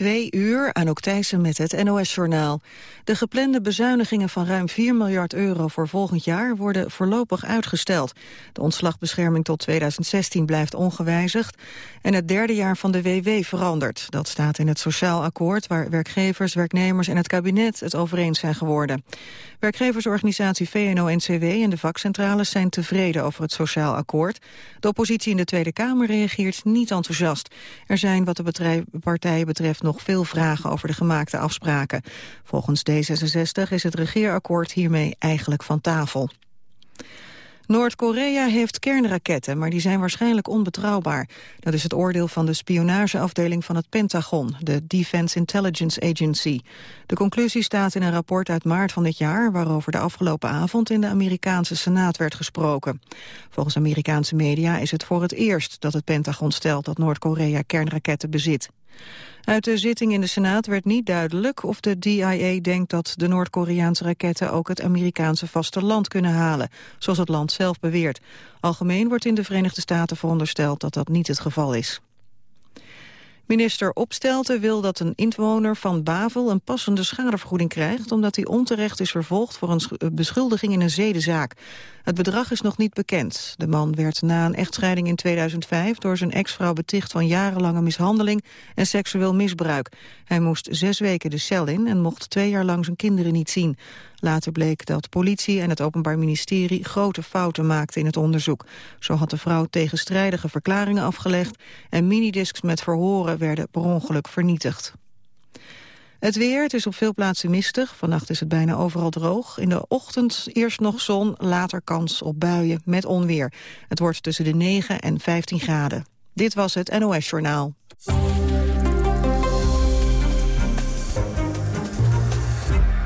Twee uur, Anouk Thijssen met het NOS-journaal. De geplande bezuinigingen van ruim 4 miljard euro voor volgend jaar worden voorlopig uitgesteld. De ontslagbescherming tot 2016 blijft ongewijzigd en het derde jaar van de WW verandert. Dat staat in het sociaal akkoord waar werkgevers, werknemers en het kabinet het over eens zijn geworden. Werkgeversorganisatie VNO-NCW en de vakcentrales zijn tevreden over het sociaal akkoord. De oppositie in de Tweede Kamer reageert niet enthousiast. Er zijn wat de partijen betreft nog veel vragen over de gemaakte afspraken. Volgens D66 is het regeerakkoord hiermee eigenlijk van tafel. Noord-Korea heeft kernraketten, maar die zijn waarschijnlijk onbetrouwbaar. Dat is het oordeel van de spionageafdeling van het Pentagon, de Defense Intelligence Agency. De conclusie staat in een rapport uit maart van dit jaar... waarover de afgelopen avond in de Amerikaanse Senaat werd gesproken. Volgens Amerikaanse media is het voor het eerst dat het Pentagon stelt... dat Noord-Korea kernraketten bezit. Uit de zitting in de Senaat werd niet duidelijk of de DIA denkt dat de Noord-Koreaanse raketten ook het Amerikaanse vasteland kunnen halen, zoals het land zelf beweert. Algemeen wordt in de Verenigde Staten verondersteld dat dat niet het geval is. Minister Opstelten wil dat een inwoner van Bavel een passende schadevergoeding krijgt... omdat hij onterecht is vervolgd voor een beschuldiging in een zedenzaak. Het bedrag is nog niet bekend. De man werd na een echtscheiding in 2005 door zijn ex-vrouw beticht van jarenlange mishandeling en seksueel misbruik. Hij moest zes weken de cel in en mocht twee jaar lang zijn kinderen niet zien. Later bleek dat politie en het Openbaar Ministerie grote fouten maakten in het onderzoek. Zo had de vrouw tegenstrijdige verklaringen afgelegd en minidiscs met verhoren werden per ongeluk vernietigd. Het weer, het is op veel plaatsen mistig. Vannacht is het bijna overal droog. In de ochtend eerst nog zon, later kans op buien met onweer. Het wordt tussen de 9 en 15 graden. Dit was het NOS Journaal.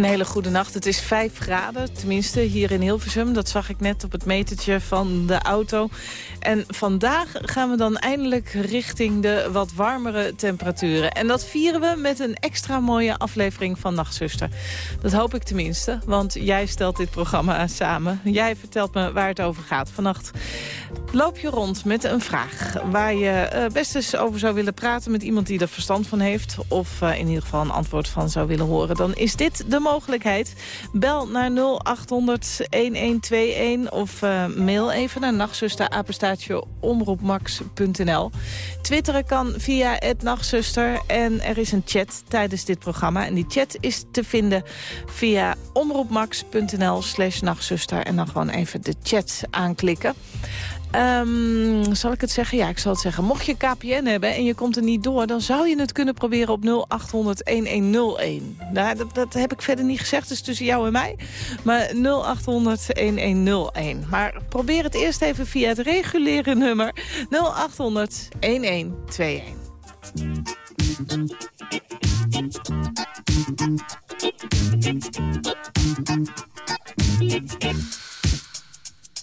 Een hele goede nacht. Het is 5 graden, tenminste hier in Hilversum. Dat zag ik net op het metertje van de auto. En vandaag gaan we dan eindelijk richting de wat warmere temperaturen. En dat vieren we met een extra mooie aflevering van Nachtzuster. Dat hoop ik tenminste, want jij stelt dit programma samen. Jij vertelt me waar het over gaat. Vannacht loop je rond met een vraag waar je eh, best eens over zou willen praten... met iemand die er verstand van heeft of uh, in ieder geval een antwoord van zou willen horen. Dan is dit de mogelijkheid. Bel naar 0800-1121 of uh, mail even naar nachtzuster omroepmax.nl. Twitteren kan via het Nachtzuster en er is een chat tijdens dit programma. En die chat is te vinden via omroepmax.nl slash. En dan gewoon even de chat aanklikken. Um, zal ik het zeggen? Ja, ik zal het zeggen. Mocht je KPN hebben en je komt er niet door... dan zou je het kunnen proberen op 0800-1101. Nou, dat, dat, heb ik verder niet gezegd, dus tussen jou en mij. Maar 0800-1101. Maar probeer het eerst even via het reguliere nummer 0800-1121.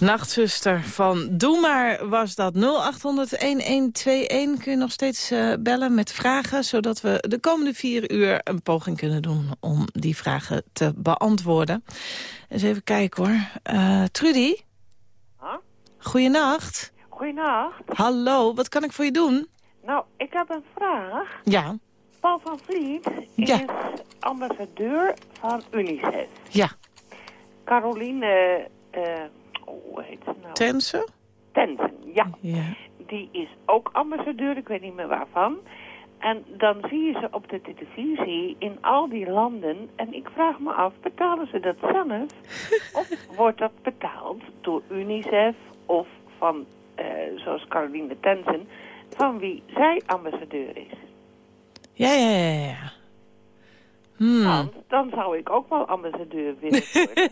Nachtzuster van Doe maar was dat. 0800-1121 kun je nog steeds uh, bellen met vragen... zodat we de komende vier uur een poging kunnen doen... om die vragen te beantwoorden. Eens even kijken hoor. Uh, Trudy? Huh? Goeienacht. Goeienacht. Hallo, wat kan ik voor je doen? Nou, ik heb een vraag. Ja. Paul van Vliet is Ja. ambassadeur van UNICEF. Ja. Caroline... eh hoe heet ze nou? Tense? Tensen, ja. Ja. Die is ook ambassadeur, ik weet niet meer waarvan. En dan zie je ze op de televisie in al die landen. En ik vraag me af, betalen ze dat zelf? of wordt dat betaald door UNICEF of van, eh, zoals Caroline Tensen, van wie zij ambassadeur is? Ja, ja, ja, ja. Hmm. Want dan zou ik ook wel ambassadeur willen worden.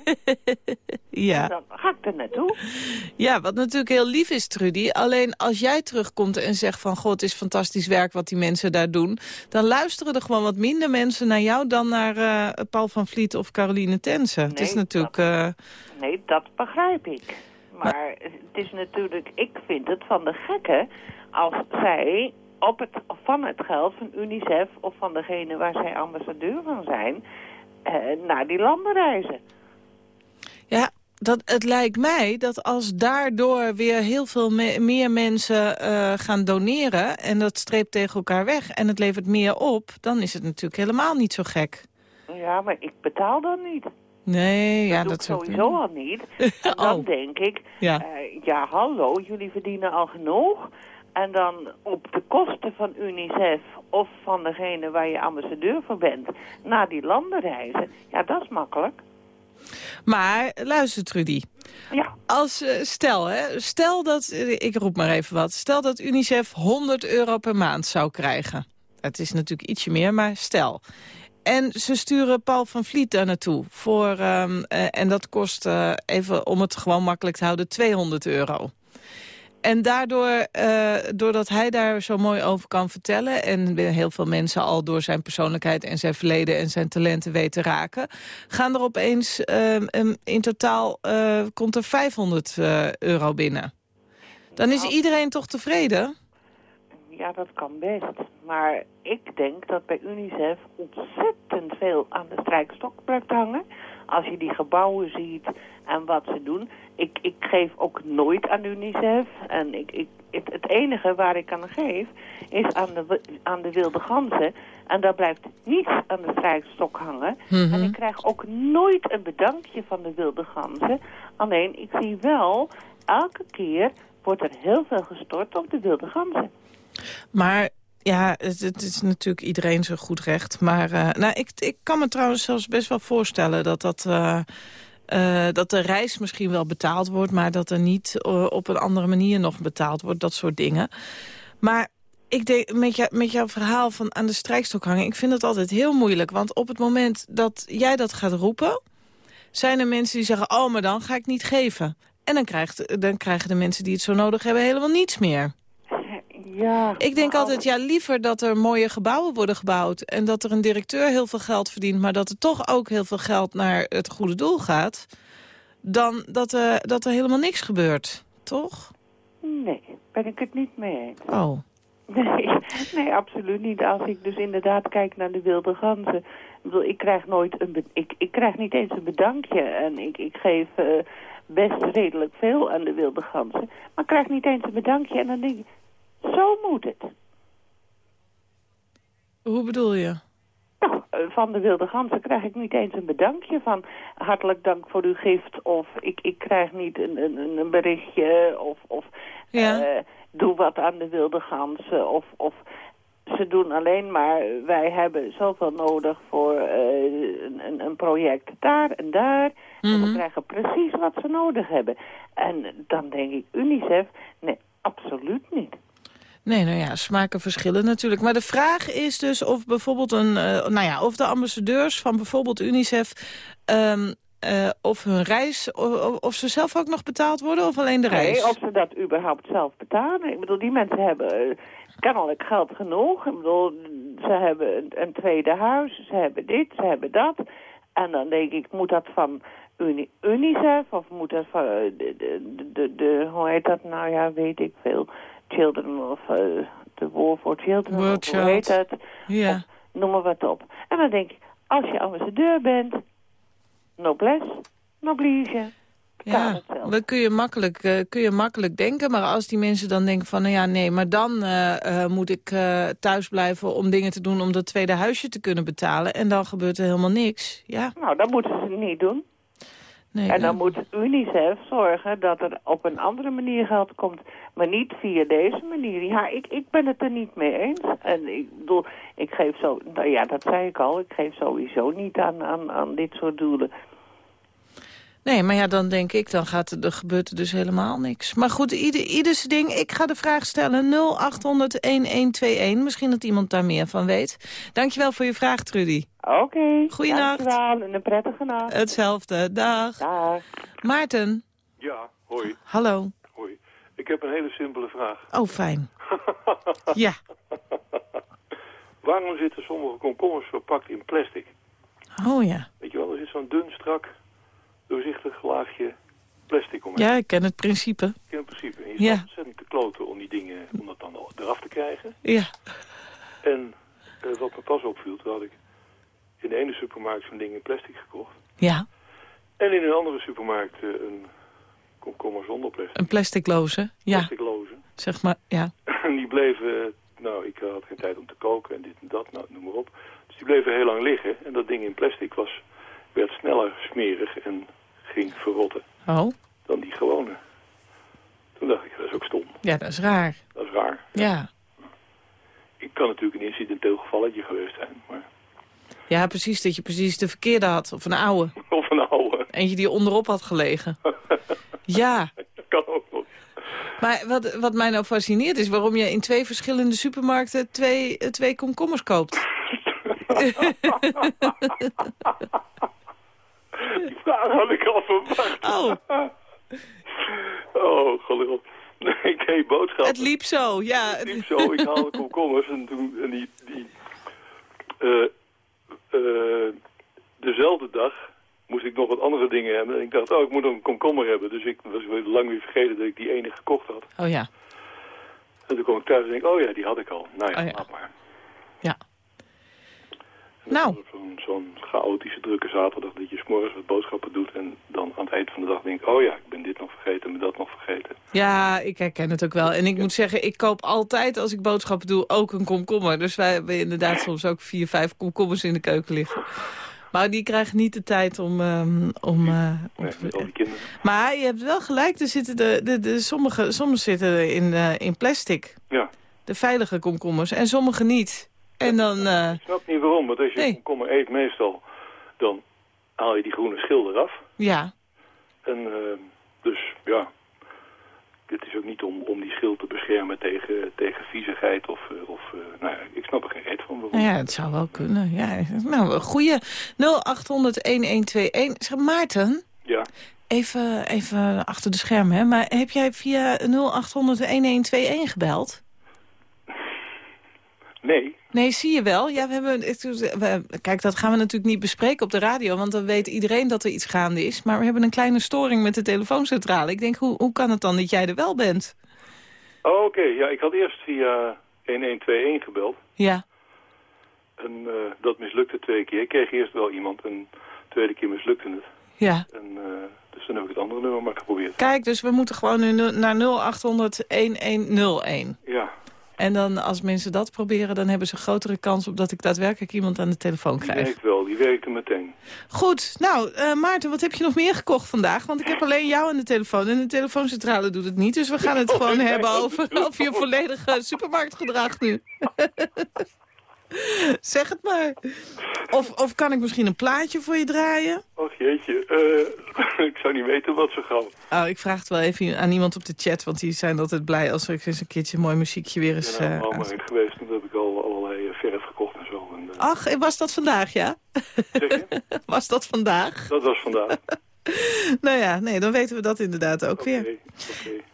ja. Dan ga ik er naartoe. Ja, wat natuurlijk heel lief is, Trudy. Alleen als jij terugkomt en zegt van... God, het is fantastisch werk wat die mensen daar doen... dan luisteren er gewoon wat minder mensen naar jou... dan naar eh, Paul van Vliet of Caroline Tensen. het is Nee, natuurlijk... eh, Nee, dat begrijp ik. Maar het is natuurlijk, ik vind het van de gekken als zij op het, van het geld van UNICEF of van degene waar zij ambassadeur van zijn, eh, naar die landen reizen. Ja, dat, het lijkt mij dat als daardoor weer heel veel me- meer mensen eh, gaan doneren... en dat streept tegen elkaar weg en het levert meer op... dan is het natuurlijk helemaal niet zo gek. Ja, maar ik betaal dan niet. Nee, ja, dat dat doe ik is ook- sowieso al niet. En dan Oh. denk ik, Ja. eh, ja hallo, jullie verdienen al genoeg. En dan op de kosten van UNICEF of van degene waar je ambassadeur voor bent... naar die landen reizen, ja, dat is makkelijk. Maar luister, Trudy. Ja, Als, eh, stel, hè, stel dat, eh, ik roep maar even wat... stel dat UNICEF 100 euro per maand zou krijgen. Het is natuurlijk ietsje meer, maar stel... En ze sturen Paul van Vliet daar naartoe. Voor, ehm, eh, en dat kost, even om het gewoon makkelijk te houden, 200 euro. En daardoor, eh, doordat hij daar zo mooi over kan vertellen... en heel veel mensen al door zijn persoonlijkheid en zijn verleden... en zijn talenten weten raken... gaan er opeens ehm, in totaal eh, komt er 500 eh, euro binnen. Dan is Nou. iedereen toch tevreden? ja, dat kan best. Maar ik denk dat bij UNICEF ontzettend veel aan de strijkstok blijft hangen. Als je die gebouwen ziet en wat ze doen. Ik, ik geef ook nooit aan UNICEF. En ik, ik, het, het enige waar ik aan geef is aan de, aan de wilde ganzen. En daar blijft niets aan de strijkstok hangen. En ik krijg ook nooit een bedankje van de wilde ganzen. Alleen, ik zie wel, elke keer wordt er heel veel gestort op de wilde ganzen. Maar ja, het, het is natuurlijk iedereen zijn goed recht. Maar uh, nou, ik, ik kan me trouwens zelfs best wel voorstellen dat dat... Uh, uh, dat de reis misschien wel betaald wordt... maar dat er niet op een andere manier nog betaald wordt. Dat soort dingen. Maar ik denk, met, jou, met jouw verhaal van aan de strijkstok hangen... ik vind het altijd heel moeilijk. Want op het moment dat jij dat gaat roepen... zijn er mensen die zeggen, oh, maar dan ga ik niet geven. En dan, krijgt, dan krijgen de mensen die het zo nodig hebben helemaal niets meer. Ja, Ik denk altijd, ja, liever dat er mooie gebouwen worden gebouwd... en dat er een directeur heel veel geld verdient... maar dat er toch ook heel veel geld naar het goede doel gaat... dan dat, er dat er helemaal niks gebeurt, toch? Nee, ben ik het niet mee eens. Oh. Nee, nee, absoluut niet. Als ik dus inderdaad kijk naar de wilde ganzen... Ik, krijg nooit een... Ik, ik krijg niet eens een bedankje. En ik, ik geef eh, best redelijk veel aan de wilde ganzen. Maar ik krijg niet eens een bedankje. En dan denk ik, zo moet het. Hoe bedoel je? Nou, eh, van de wilde ganzen krijg ik niet eens een bedankje van hartelijk dank voor uw gift. Of ik, ik krijg niet een, een, een berichtje of, of Ja. eh, doe wat aan de wilde ganzen. Of, of ze doen alleen maar, wij hebben zoveel nodig voor eh, een, een, een project daar en daar. En we Mhm. krijgen precies wat ze nodig hebben. En dan denk ik, UNICEF, nee, absoluut niet. Nee, nou ja, smaken verschillen natuurlijk. Maar de vraag is dus of bijvoorbeeld een, eh, nou ja, of de ambassadeurs van bijvoorbeeld UNICEF, ehm, eh, of hun reis, of, of ze zelf ook nog betaald worden of alleen de reis? Nee, of ze dat überhaupt zelf betalen. Ik bedoel, die mensen hebben eh, kennelijk geld genoeg. Ik bedoel, ze hebben een, tweede huis, ze hebben dit, ze hebben dat. En dan denk ik, moet dat van Uni UNICEF of moet dat van de, de, de, de- hoe heet dat nou, ja, weet ik veel. Children of uh, de War for Children, World of hoe heet dat? Ja. Noem maar wat op. En dan denk ik, als je ambassadeur bent, noblesse, noblige, Ja, dat kun je, makkelijk, eh, kun je makkelijk denken. Maar als die mensen dan denken van... nou ja, nee, maar dan eh, eh, moet ik eh, thuis blijven om dingen te doen... om dat tweede huisje te kunnen betalen. En dan gebeurt er helemaal niks. Ja, Nou, dat moeten ze niet doen. Nee. En dan moet UNICEF zorgen dat er op een andere manier geld komt, maar niet via deze manier. Ja, ik, ik ben het er niet mee eens. En ik bedoel, ik geef zo, nou ja, dat zei ik al, ik geef sowieso niet aan, aan, aan dit soort doelen. Nee, maar ja, dan denk ik, dan gaat er, er gebeurt er dus helemaal niks. Maar goed, ieder, ieder zijn ding. Ik ga de vraag stellen 0800-1121. Misschien dat iemand daar meer van weet. Dankjewel voor je vraag, Trudy. Oké. Goeienacht. dankjewel en een prettige nacht. Hetzelfde. Dag. Dag. Maarten. Ja, hoi, Hallo. hoi. Ik heb een hele simpele vraag. Oh, fijn. Ja. Waarom zitten sommige komkommers verpakt in plastic? Oh ja. Weet je wel, er zit zo'n dun, strak, doorzichtig laagje plastic omheen. Ja, ik ken het principe. Ik ken het principe. En je Ja. ontzettend te kloten om die dingen, om dat dan eraf te krijgen. Ja. En eh, wat me pas opviel, toen had ik in de ene supermarkt zo'n ding in plastic gekocht. Ja. En in een andere supermarkt eh, een komkommer zonder plastic. Een plasticloze. Ja. Plasticloze. Zeg maar, ja. En die bleven, nou, ik had geen tijd om te koken en dit en dat, nou, noem maar op. Dus die bleven heel lang liggen. En dat ding in plastic was, werd sneller smerig en ging verrotten Oh. dan die gewone. Toen dacht ik, dat is ook stom. Ja, dat is raar. Dat is raar. Ja. Ik kan natuurlijk een incidenteel gevalletje geweest zijn, maar... Ja, precies. Dat je precies de verkeerde had. Of een oude. Of een oude. Eentje die onderop had gelegen. Ja. Dat kan ook nog. Maar wat, wat mij nou fascineert is waarom je in twee verschillende supermarkten twee, eh, twee komkommers koopt. Die vraag had ik al verwacht. Oh, Oh, gelukkig. Nee, ik deed boodschap. het liep zo. Ja. Het liep zo, ik haalde komkommers en toen en die, die eh, eh, dezelfde dag moest ik nog wat andere dingen hebben. En ik dacht, oh, ik moet een komkommer hebben. Dus ik was lang weer vergeten dat ik die ene gekocht had. Oh ja. En toen kwam ik thuis en denk, oh ja, die had ik al. Nou ja, Oh ja. laat maar. Ja. Nou. Zo'n chaotische, drukke zaterdag dat je s'morgens wat boodschappen doet... en dan aan het eind van de dag denk oh ja, ik ben dit nog vergeten, ben dat nog vergeten. Ja, ik herken het ook wel. En ik moet zeggen, ik koop altijd als ik boodschappen doe ook een komkommer. Dus wij hebben inderdaad soms ook vier, vijf komkommers in de keuken liggen. Maar die krijgen niet de tijd om... ehm, om, eh, om Nee, te- die. Maar je hebt wel gelijk, er zitten de, de, de, sommige, sommige zitten in, eh, in plastic. Ja, De veilige komkommers. En sommige niet. En dan... eh, ik snap niet waarom, want als je Nee. komkommer eet meestal... dan haal je die groene schil eraf. ja, En eh, dus ja, het is ook niet om, om die schil te beschermen tegen, tegen viezigheid of... eh, of eh, nou ja, ik snap er geen reet van waarom. nou ja, het zou wel kunnen. Ja, nou, een goeie 0800-1121. Zeg, Maarten, Ja, even, even achter de schermen, hè. Maar heb jij via 0800-1121 gebeld? nee. Nee, zie je wel. Ja, we hebben, we- kijk, dat gaan we natuurlijk niet bespreken op de radio... want dan weet iedereen dat er iets gaande is. Maar we hebben een kleine storing met de telefooncentrale. Ik denk, hoe, hoe kan het dan dat jij er wel bent? Oh, oké. Ja, ik had eerst via 1121 gebeld. Ja, En eh, dat mislukte twee keer. Ik kreeg eerst wel iemand en de tweede keer mislukte het. ja. En, eh, dus dan heb ik het andere nummer maar geprobeerd. Kijk, dus we moeten gewoon nu nu- naar 0800-1101. Ja, En dan, als mensen dat proberen, dan hebben ze een grotere kans... op dat ik daadwerkelijk iemand aan de telefoon die krijg. werkt wel. Die werkte meteen. Goed, nou, eh, Maarten, wat heb je nog meer gekocht vandaag? Want ik heb alleen jou aan de telefoon en de telefooncentrale doet het niet. Dus we gaan het Oh, gewoon hebben over, over je volledige supermarktgedrag nu. zeg het maar. Of, of kan ik misschien een plaatje voor je draaien? Och jeetje, eh, ik zou niet weten wat zo gauw. Oh, ik vraag het wel even aan iemand op de chat, want die zijn altijd blij als er eens een keertje mooi muziekje weer Ik is. ben eh, naar uit- een geweest en heb ik al allerlei eh, verf gekocht en zo. En, eh, Ach, was dat vandaag, ja? zeg je? Was dat vandaag? Dat was vandaag. Nou ja, nee, dan weten we dat inderdaad ook weer.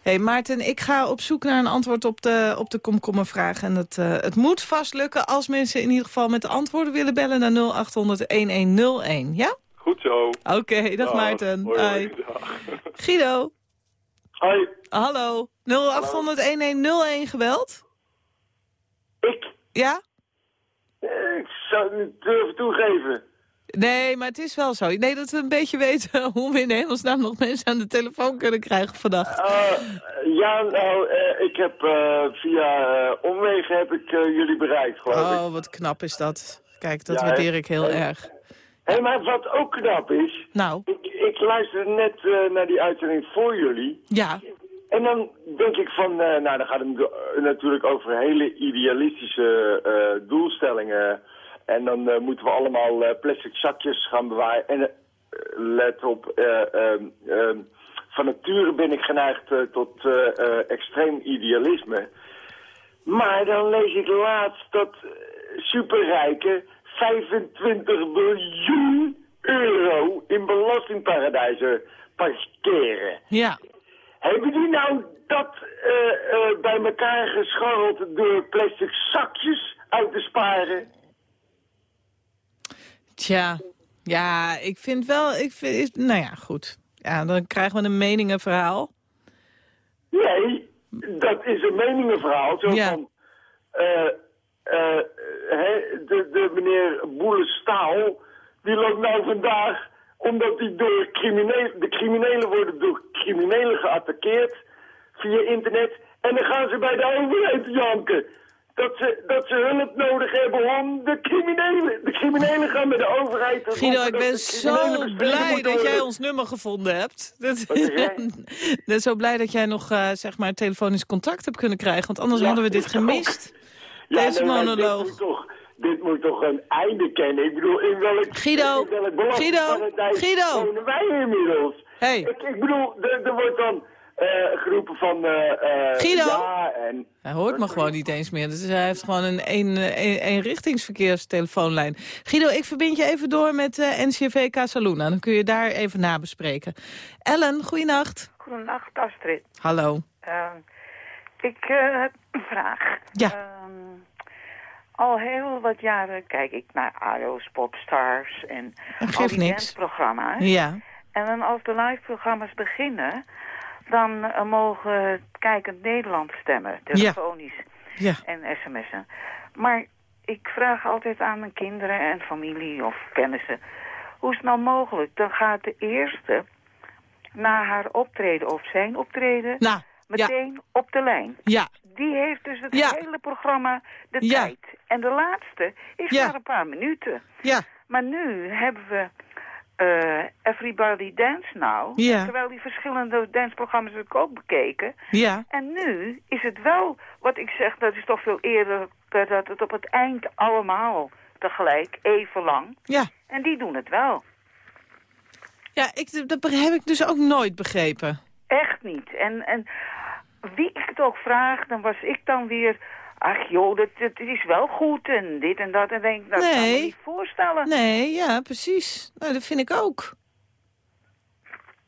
hey Maarten, ik ga op zoek naar een antwoord op de, op de komkommervraag. En het, eh, het moet vast lukken als mensen in ieder geval met de antwoorden willen bellen naar 0800-1101. Ja? Goed zo. Oké, dag Maarten. Hoi, Hoi. hoi, dag. Guido, Hoi, hallo. 0800-1101 gebeld? ik, Ja? eh, ik zou het niet durven toegeven. Nee, maar het is wel zo. Nee, dat we een beetje weten hoe we in hemelsnaam nog mensen aan de telefoon kunnen krijgen vannacht. Eh, ja, nou, eh, ik heb eh, via omwegen heb ik jullie bereikt, geloof ik. Oh, wat knap is dat. Kijk, dat Ja, waardeer ik heel erg. Hé, maar wat ook knap is, Nou, ik, ik luisterde net naar die uitzending voor jullie. ja. En dan denk ik van, nou dan gaat het natuurlijk over hele idealistische doelstellingen. En dan eh, moeten we allemaal eh, plastic zakjes gaan bewaren. En eh, let op, eh, ehm, ehm, van nature ben ik geneigd tot extreem idealisme. Maar dan lees ik laatst dat superrijken 25 biljoen euro in belastingparadijzen parkeren. Ja. Hebben die nou dat bij elkaar gescharreld door plastic zakjes uit te sparen? Tja, ja, ik vind wel, ik vind, nou ja, goed. Ja, dan krijgen we een meningenverhaal. Nee, dat is een meningenverhaal. Zo Ja. van, eh, eh, de, de meneer Boelestaal, die loopt nou vandaag, omdat die door criminelen, de criminelen worden door criminelen geattaqueerd via internet. En dan gaan ze bij de overheid janken. Dat ze, dat ze hulp nodig hebben om de criminelen. De criminelen gaan met de overheid. Guido, ik ben zo blij dat jij ons nummer gevonden hebt. Dat, ik ben zo blij dat jij nog, eh, zeg maar, telefonisch contact hebt kunnen krijgen. Want anders Ja, hadden we dit gemist. Ja, Deze nee, maar monoloog. Dit moet, toch, dit moet toch een einde kennen. Ik bedoel, in welk, Guido, in welk Guido, wij inmiddels? Hey. Ik, ik bedoel, er wordt dan eh, geroepen van... eh, eh, Guido? Ja, en... Hij hoort me gewoon niet eens meer. Dus hij heeft gewoon een een, een, eenrichtingsverkeerstelefoonlijn. Guido, ik verbind je even door met eh, NCV Casaluna. Dan kun je daar even nabespreken. Ellen, goeienacht. Goedenacht, Astrid. Hallo. Ehm, ik heb een vraag. Ja. Ehm, al heel wat jaren kijk ik naar AO's, Popstars en Dat al geeft die niks. Ja. En dan als de live-programma's beginnen, dan eh, mogen kijkend Nederland stemmen, telefonisch Ja. en sms'en. Maar ik vraag altijd aan mijn kinderen en familie of kennissen... hoe is het nou mogelijk? Dan gaat de eerste na haar optreden of zijn optreden... Nou, meteen op de lijn. ja, Die heeft dus het hele programma de tijd. En de laatste is maar een paar minuten. ja, Maar nu hebben we eh, Everybody Dance Now. Ja. Terwijl die verschillende danceprogramma's heb ik ook bekeken. ja. En nu is het wel, wat ik zeg, dat is toch veel eerder... dat het op het eind allemaal tegelijk even lang. Ja, En die doen het wel. ja ik, dat heb ik dus ook nooit begrepen. Echt niet. En, en wie ik het ook vraag, dan was ik dan weer... Ach joh, dat, is wel goed en dit en dat. En denk ik, dat kan me niet voorstellen. Nee, ja, precies. Nou, dat vind ik ook.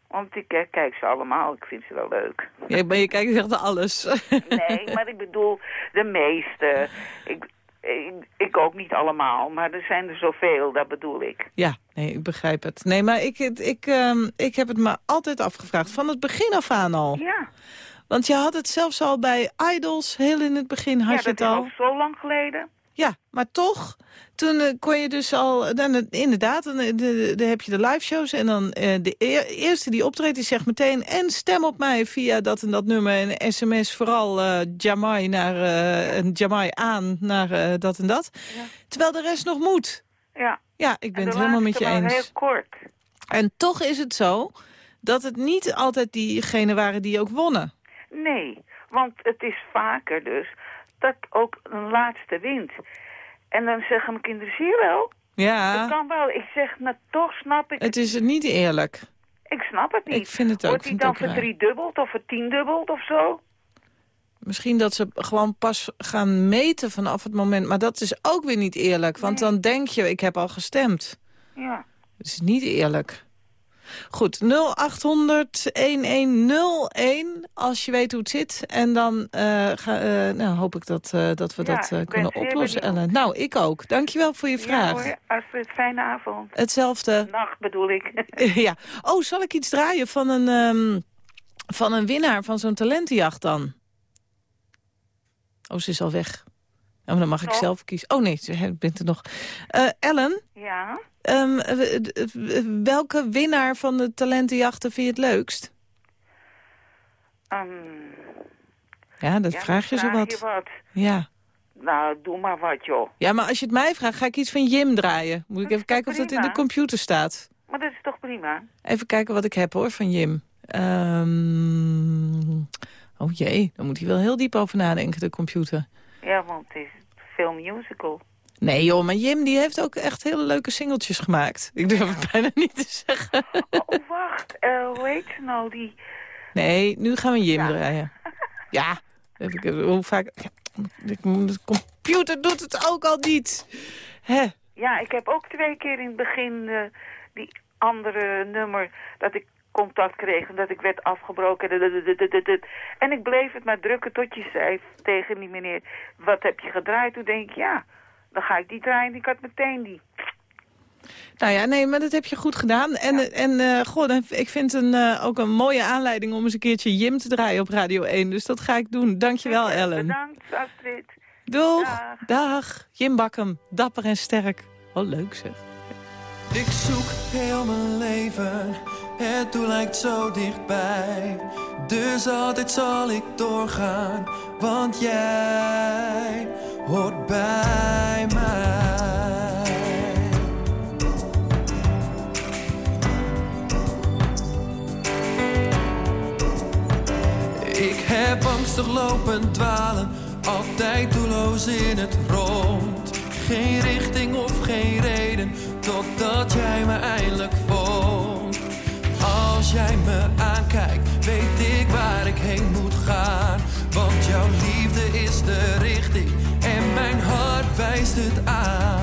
Want ik eh, kijk ze allemaal, ik vind ze wel leuk. Ja, maar je kijkt echt naar alles. Nee, maar ik bedoel de meeste. Ik, ik, ik ook niet allemaal, maar er zijn er zoveel, dat bedoel ik. Ja, nee, ik begrijp het. Nee, maar ik, ik, ik, ehm, ik heb het me altijd afgevraagd. Van het begin af aan al. Ja, Want je had het zelfs al bij Idols, heel in het begin had ja je dat het is al. al zo lang geleden. Ja, maar toch, toen eh, kon je dus al, dan, eh, inderdaad, dan, eh, de- de- heb je de live shows en dan de eer- eerste die optreedt, die zegt meteen en stem op mij via dat en dat nummer en sms vooral eh Jamai naar en Jamai aan naar dat en dat. Ja. Terwijl de rest nog moet. Ja, Ja, ik ben en het helemaal met je eens. heel kort. En toch is het zo dat het niet altijd diegenen waren die ook wonnen. Nee, want het is vaker dus dat ook een laatste wint. En dan zeggen mijn kinderen, zie je wel, Ja, dat kan wel. Ik zeg, nou toch snap ik het is niet eerlijk. Ik snap het niet. Ik vind het ook, Wordt die dan verdriedubbeld of vertiendubbeld of zo? Misschien dat ze gewoon pas gaan meten vanaf het moment. Maar dat is ook weer niet eerlijk. Want Nee. dan denk je, ik heb al gestemd. Ja. Het is niet eerlijk. Goed, 0800-1101 als je weet hoe het zit. En dan eh, ga, eh, nou, hoop ik dat, eh, dat we Ja, dat kunnen oplossen. Ellen. Nou, ik ook. Dankjewel voor je Ja vraag. Astrid, fijne avond. Hetzelfde. Nacht bedoel ik. ja. Oh, zal ik iets draaien van een, ehm, van een winnaar van zo'n talentenjacht dan? Oh, ze is al weg. Oh, dan mag ik zelf kiezen. Oh nee, je bent er nog. Ellen, ja? Ehm, w- d- w- welke winnaar van de talentenjachten vind je het leukst? Ehm, Ja, dat ja, vraag je zo wat. wat. Ja. Nou, doe maar wat, joh. ja, maar als je het mij vraagt, ga ik iets van Jim draaien. Moet ik even kijken of dat in de computer staat. Maar dat is toch prima? Even kijken wat ik heb hoor, van Jim. Ehm, oh jee, dan moet hij wel heel diep over nadenken, de computer. Ja, want het is veel musical. Nee joh, maar Jim die heeft ook echt hele leuke singeltjes gemaakt. Ik durf het bijna niet te zeggen. Oh, wacht. eh, hoe heet ze nou, die... Nee, nu gaan we Jim Ja. draaien. Ja, hoe vaak... De computer doet het ook al niet. Hè? Ja, ik heb ook twee keer in het begin eh, die andere nummer... dat ik contact kreeg en dat ik werd afgebroken. En ik bleef het maar drukken tot je zei tegen die meneer... wat heb je gedraaid? Toen denk ik, ja, dan ga ik die draaien. Ik had meteen die. Nou ja, nee, maar dat heb je goed gedaan. En, en eh, goh, dan- ik vind het een, eh, ook een mooie aanleiding om eens een keertje Jim te draaien op Radio 1. Dus dat ga ik doen. Dankjewel, Ellen. Bedankt, Astrid. Doeg, Dag. dag. Jim Bakkum, dapper en sterk. Oh, leuk zeg. Ik zoek heel mijn leven, het doel lijkt zo dichtbij. Dus altijd zal ik doorgaan, want jij hoort bij mij. Ik heb angstig lopen dwalen, altijd doelloos in het rond. Geen richting of geen reden, totdat jij me eindelijk vond. Als jij me aankijkt, weet ik waar ik heen moet gaan. Want jouw liefde is de richting wijst het aan.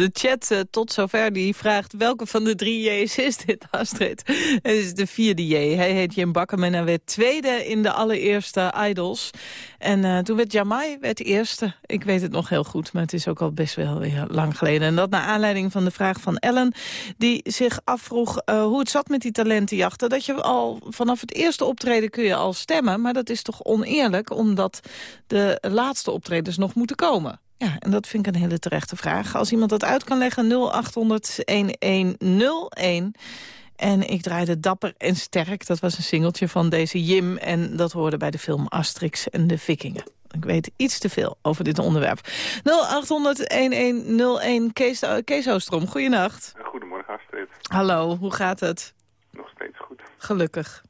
De chat eh, tot zover die vraagt... welke van de drie J's is dit, Astrid? Het is de vierde J. Hij heet Jim Bakkerman en hij werd tweede in de allereerste Idols. En eh, toen werd Jamai werd eerste. Ik weet het nog heel goed, maar het is ook al best wel weer lang geleden. En dat naar aanleiding van de vraag van Ellen... die zich afvroeg eh, hoe het zat met die talentenjachten. Dat je al vanaf het eerste optreden kun je al stemmen... maar dat is toch oneerlijk, omdat de laatste optredens nog moeten komen. Ja, en dat vind ik een hele terechte vraag. Als iemand dat uit kan leggen, 0800-1101. En ik draaide Dapper en Sterk. Dat was een singeltje van deze Jim. En dat hoorde bij de film Asterix en de Vikingen. Ik weet iets te veel over dit onderwerp. 0800-1101. Kees, Kees Oostrom, goeienacht. Goedemorgen Astrid. Hallo, hoe gaat het? Nog steeds goed. Gelukkig.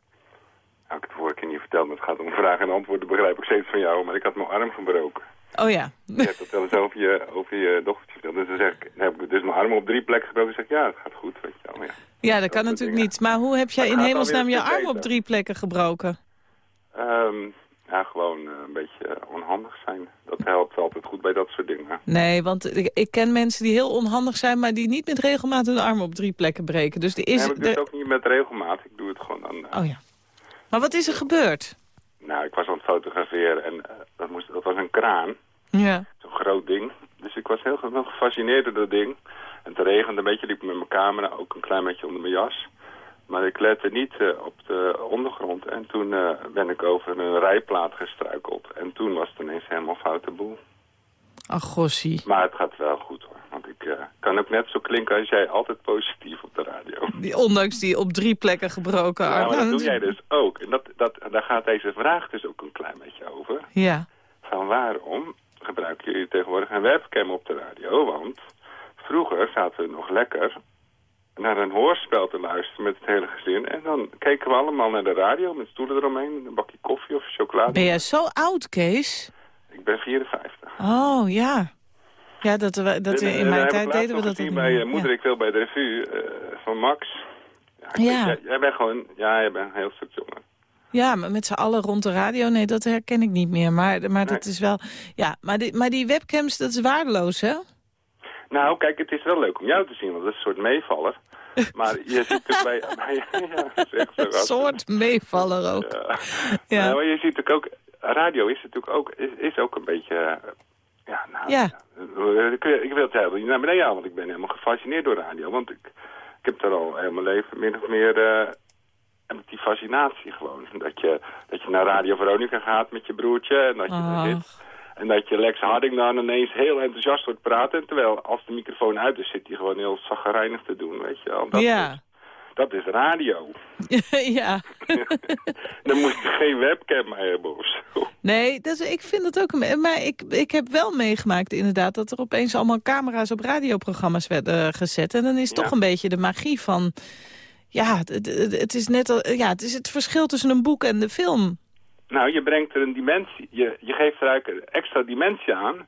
Nou, ik heb het vorige keer niet verteld, maar het gaat om vragen en antwoorden. Dat begrijp ik steeds van jou, maar ik had mijn arm gebroken. Oh ja. Je hebt dat wel eens over je, over je dochtertje verteld. Dus dan, zeg ik, dan heb ik dus mijn arm op drie plekken gebroken. Dan zeg ja, het gaat goed, weet je wel. Ja. Ja, dat kan natuurlijk niet. Maar hoe heb jij in hemelsnaam je arm op drie plekken gebroken? Ehm, ja, gewoon eh, een beetje onhandig zijn. Dat helpt altijd goed bij dat soort dingen. Nee, want ik, ik ken mensen die heel onhandig zijn... maar die niet met regelmaat hun arm op drie plekken breken. Dus er is... Nee, ik doe het ook niet met regelmaat. Ik doe het gewoon dan... eh, Oh ja. Maar wat is er gebeurd? Nou, ik was aan het fotograferen en eh, dat, moest, dat was een kraan. Ja. Zo'n groot ding. Dus ik was heel, wel gefascineerd door dat ding. En het regende een beetje, liep ik met mijn camera ook een klein beetje onder mijn jas. Maar ik lette niet eh, op de ondergrond. En toen eh, ben ik over een rijplaat gestruikeld. En toen was het ineens helemaal foute boel. Ach, gossie. Maar het gaat wel goed hoor. Want ik eh, kan ook net zo klinken als jij, altijd positief op de radio. Die, ondanks die op drie plekken gebroken Ja, arm. maar dat doe jij dus ook. En dat, dat, daar gaat deze vraag dus ook een klein beetje over. Ja. Van waarom gebruiken jullie tegenwoordig een webcam op de radio? Want vroeger zaten we nog lekker naar een hoorspel te luisteren met het hele gezin. En dan keken we allemaal naar de radio met stoelen eromheen, een bakje koffie of chocolade. Ben jij zo oud, Kees? Ik ben 54. Oh, ja. Ja, dat, we, dat En, in eh, mijn tijd deden we dat ook bij niet eh. Moeder, ik wil bij de revue eh, van Max. Ja, ik Ja. weet, jij, jij bent gewoon, ja, jij bent een heel stuk jonger. Ja, maar met z'n allen rond de radio, nee, dat herken ik niet meer. Maar, maar dat is wel... Ja, maar die, maar die webcams, dat is waardeloos, hè? Nou, kijk, het is wel leuk om jou te zien, want dat is een soort meevaller. Maar je ziet het bij... bij ja, dat is echt zo Een soort meevaller ook. Ja. Ja. Nou, maar je ziet ook, ook... Radio is natuurlijk ook, is, is ook een beetje... eh, Ja, nou... Ja. Ik, wil- ik wil het helemaal niet naar beneden want ik ben helemaal gefascineerd door radio. Want ik, ik heb er al heel mijn leven min of meer... eh, heb ik die fascinatie gewoon. Dat je, dat je naar Radio Veronica gaat met je broertje en dat je zit. En dat je Lex Harding dan ineens heel enthousiast wordt praten. Terwijl als de microfoon uit is, zit hij gewoon heel zaggerijnig te doen, weet je wel. Dat ja. Is, dat is radio. ja. Dan moet je geen webcam hebben of zo. Nee, dat is, ik vind het ook... Maar ik, ik heb wel meegemaakt inderdaad... dat er opeens allemaal camera's op radioprogramma's werden gezet. En dan is toch een beetje de magie van... Ja, het, is net al, ja, het is het verschil tussen een boek en de film. Nou, je brengt er een dimensie. Je, je geeft er eigenlijk een extra dimensie aan.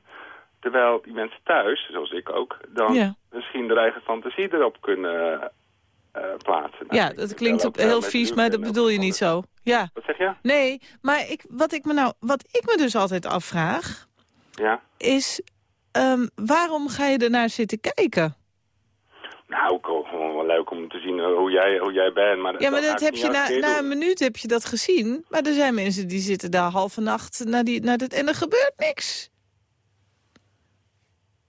Terwijl die mensen thuis, zoals ik ook, dan Ja. misschien de eigen fantasie erop kunnen eh, plaatsen. Nou, Ja, ik dat klinkt op heel vies, maar dat bedoel je niet zo. Ja. Wat zeg je? Nee, maar ik, wat, ik me nou, wat ik me dus altijd afvraag... Ja. is ehm, waarom ga je ernaar zitten kijken? Nou, leuk om te zien eh, hoe jij, hoe jij bent. Maar Ja, maar dat heb je na, na een minuut heb je dat gezien. Maar er zijn mensen die zitten daar halve nacht naar, die, naar dit, en er gebeurt niks.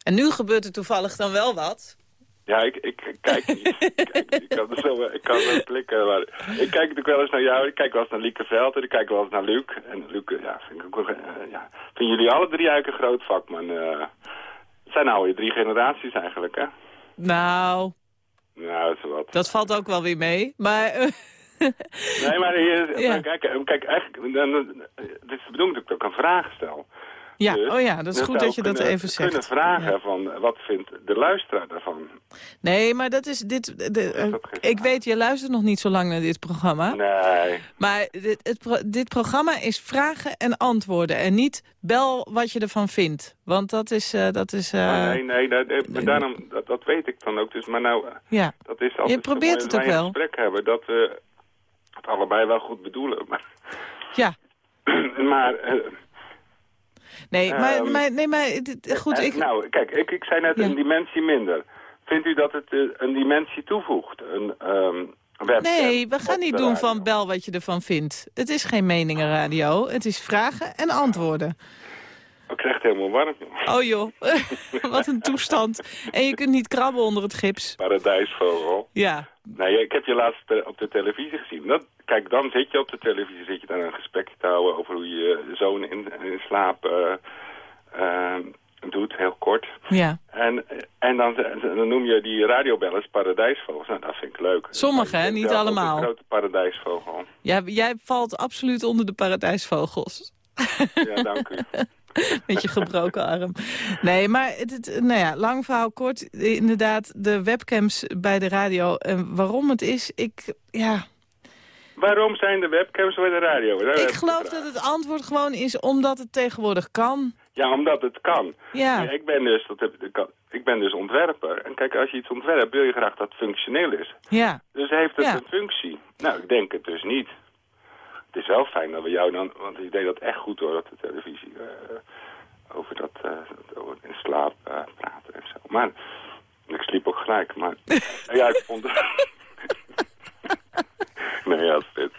En nu gebeurt er toevallig dan wel wat. Ja, ik, ik, kijk niet. ik, kijk niet. ik kan er zo, ik kan wel klikken. Maar ik kijk natuurlijk wel eens naar jou. Ik kijk wel eens naar Lieke Veld. En ik kijk wel eens naar Luc. En Luc, ja, vind ik ook wel... eh, ja. Vinden jullie alle drie eigenlijk een groot vakman? eh het zijn nou weer drie generaties eigenlijk, hè? Nou, Nou, dat is wat. dat valt ook wel weer mee. Maar eh, Nee, maar hier, Ja. kijk, eh, kijk, eigenlijk, dit is de bedoeling dat ik ook een vraag stel. Ja, Dus, oh ja, dat is goed dat je dat even zegt. kunnen vragen Ja. van, eh, wat vindt de luisteraar daarvan? Nee, maar dat is dit. de- ik weet, je luistert nog niet zo lang naar dit programma. Nee. Maar dit, het, dit programma is vragen en antwoorden. En niet bel wat je ervan vindt. Want dat is... eh, dat is eh, Oh, nee, nee, maar daarom, dat, dat weet ik dan ook. Dus, maar nou, Ja. dat is altijd probeert zo het ook als wel. een gesprek hebben, dat we het allebei wel goed bedoelen. Maar, Ja. maar Nee, maar, Ehm, maar, nee, maar dit- goed, eh, ik... nou, kijk, ik, ik zei net Ja. een dimensie minder. Vindt u dat het eh, een dimensie toevoegt? Een webcam Nee, we gaan niet doen radio? van bel wat je ervan vindt. Het is geen meningenradio. Het is vragen en antwoorden. Ik krijg het helemaal warm. Oh joh, wat een toestand. En je kunt niet krabben onder het gips. Paradijsvogel. Ja, Nee, ik heb je laatst eh, op de televisie gezien. Dat, kijk, dan zit je op de televisie, zit je dan een gesprek te houden over hoe je zoon in, in slaap eh, eh, doet, heel kort. ja. En, en dan, dan noem je die radiobellers paradijsvogels. Nou, dat vind ik leuk. Sommige, hè? Niet allemaal. een grote paradijsvogel. Ja, jij valt absoluut onder de paradijsvogels. Ja, dank u. Met je gebroken arm. Nee, maar het, het- nou ja, lang verhaal kort. Inderdaad, de webcams bij de radio. En waarom het is, ik... Ja, Waarom zijn de webcams bij de radio? Daar ik ik geloof dat het antwoord gewoon is omdat het tegenwoordig kan. Ja, omdat het kan. Ja. Ik ben, dus, dat heb, ik ik ben dus ontwerper. En kijk, als je iets ontwerpt, wil je graag dat het functioneel is. Ja, Dus heeft het Ja. een functie? Nou, ik denk het dus niet. Het is wel fijn dat we jou dan... Want je deed dat echt goed hoor, op de televisie. eh, over dat eh, dat over in slaap eh, praten en zo. Maar ik sliep ook gelijk. Maar ja, ik vond het... nee, ja, dit.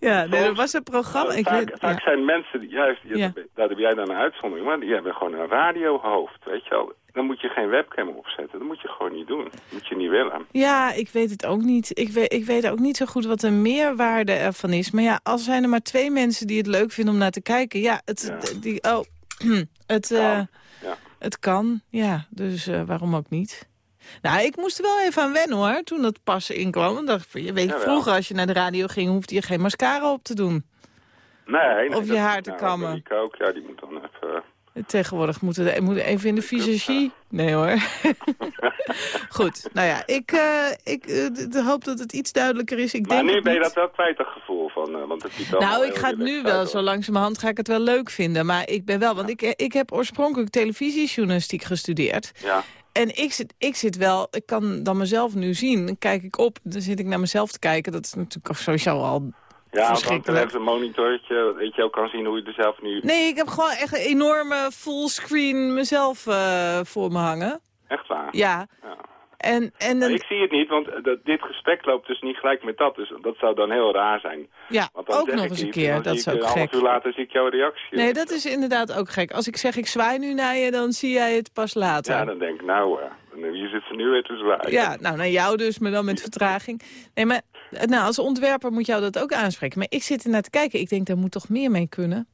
ja nee, er was een programma. Ik vaak weet, vaak ja. zijn mensen, die juist, Ja. daar heb jij dan een uitzondering, maar die hebben gewoon een radiohoofd, weet je wel. Dan moet je geen webcam opzetten, dat moet je gewoon niet doen. Dat moet je niet willen. Ja, ik weet het ook niet. Ik weet, ik weet ook niet zo goed wat de meerwaarde ervan is. Maar ja, als zijn er maar twee mensen die het leuk vinden om naar te kijken. Ja, het. Die, oh, het, eh, het kan. Ja, dus eh, waarom ook niet? Nou, ik moest er wel even aan wennen hoor, toen dat pas inkwam. Want dacht, ik, je weet, vroeger als je naar de radio ging, hoefde je geen mascara op te doen. Nee, nee, Of je haar te nou, kammen. Marieke ook, ja, die moet dan even... Tegenwoordig moeten we moet even in de visagie. Nee hoor. Goed, nou ja, ik, eh, ik eh, hoop dat het iets duidelijker is. Ik maar denk nu ben je dat wel kwijt, dat gevoel van... eh, want het ziet Nou, ik ga het nu wel, zo langzamerhand ga ik het wel leuk vinden. Maar ik ben wel, want ik, ik heb oorspronkelijk televisiejournalistiek gestudeerd. Ja, En ik zit, ik zit wel, ik kan dan mezelf nu zien. Dan kijk ik op, dan zit ik naar mezelf te kijken. Dat is natuurlijk sowieso al ja want dan heb je een monitortje, dat je ook kan zien hoe je er zelf nu... Nee, ik heb gewoon echt een enorme fullscreen mezelf eh, voor me hangen. Echt waar. Ja. Ja. En, en ik zie het niet, want eh, dat, dit gesprek loopt dus niet gelijk met dat. Dus dat zou dan heel raar zijn. ja, Want dan ook nog eens een keer. dan Dat is ik ook Een half gek. uur later zie ik jouw reactie. Nee, dat is inderdaad ook gek. Als ik zeg ik zwaai nu naar je, dan zie jij het pas later. Ja, dan denk ik, nou, eh, hier zit ze nu weer te zwaaien. Ja, nou naar jou dus, maar dan met vertraging. Nee, maar eh, nou, als ontwerper moet jou dat ook aanspreken. Maar ik zit er naar te kijken. Ik denk, daar moet toch meer mee kunnen?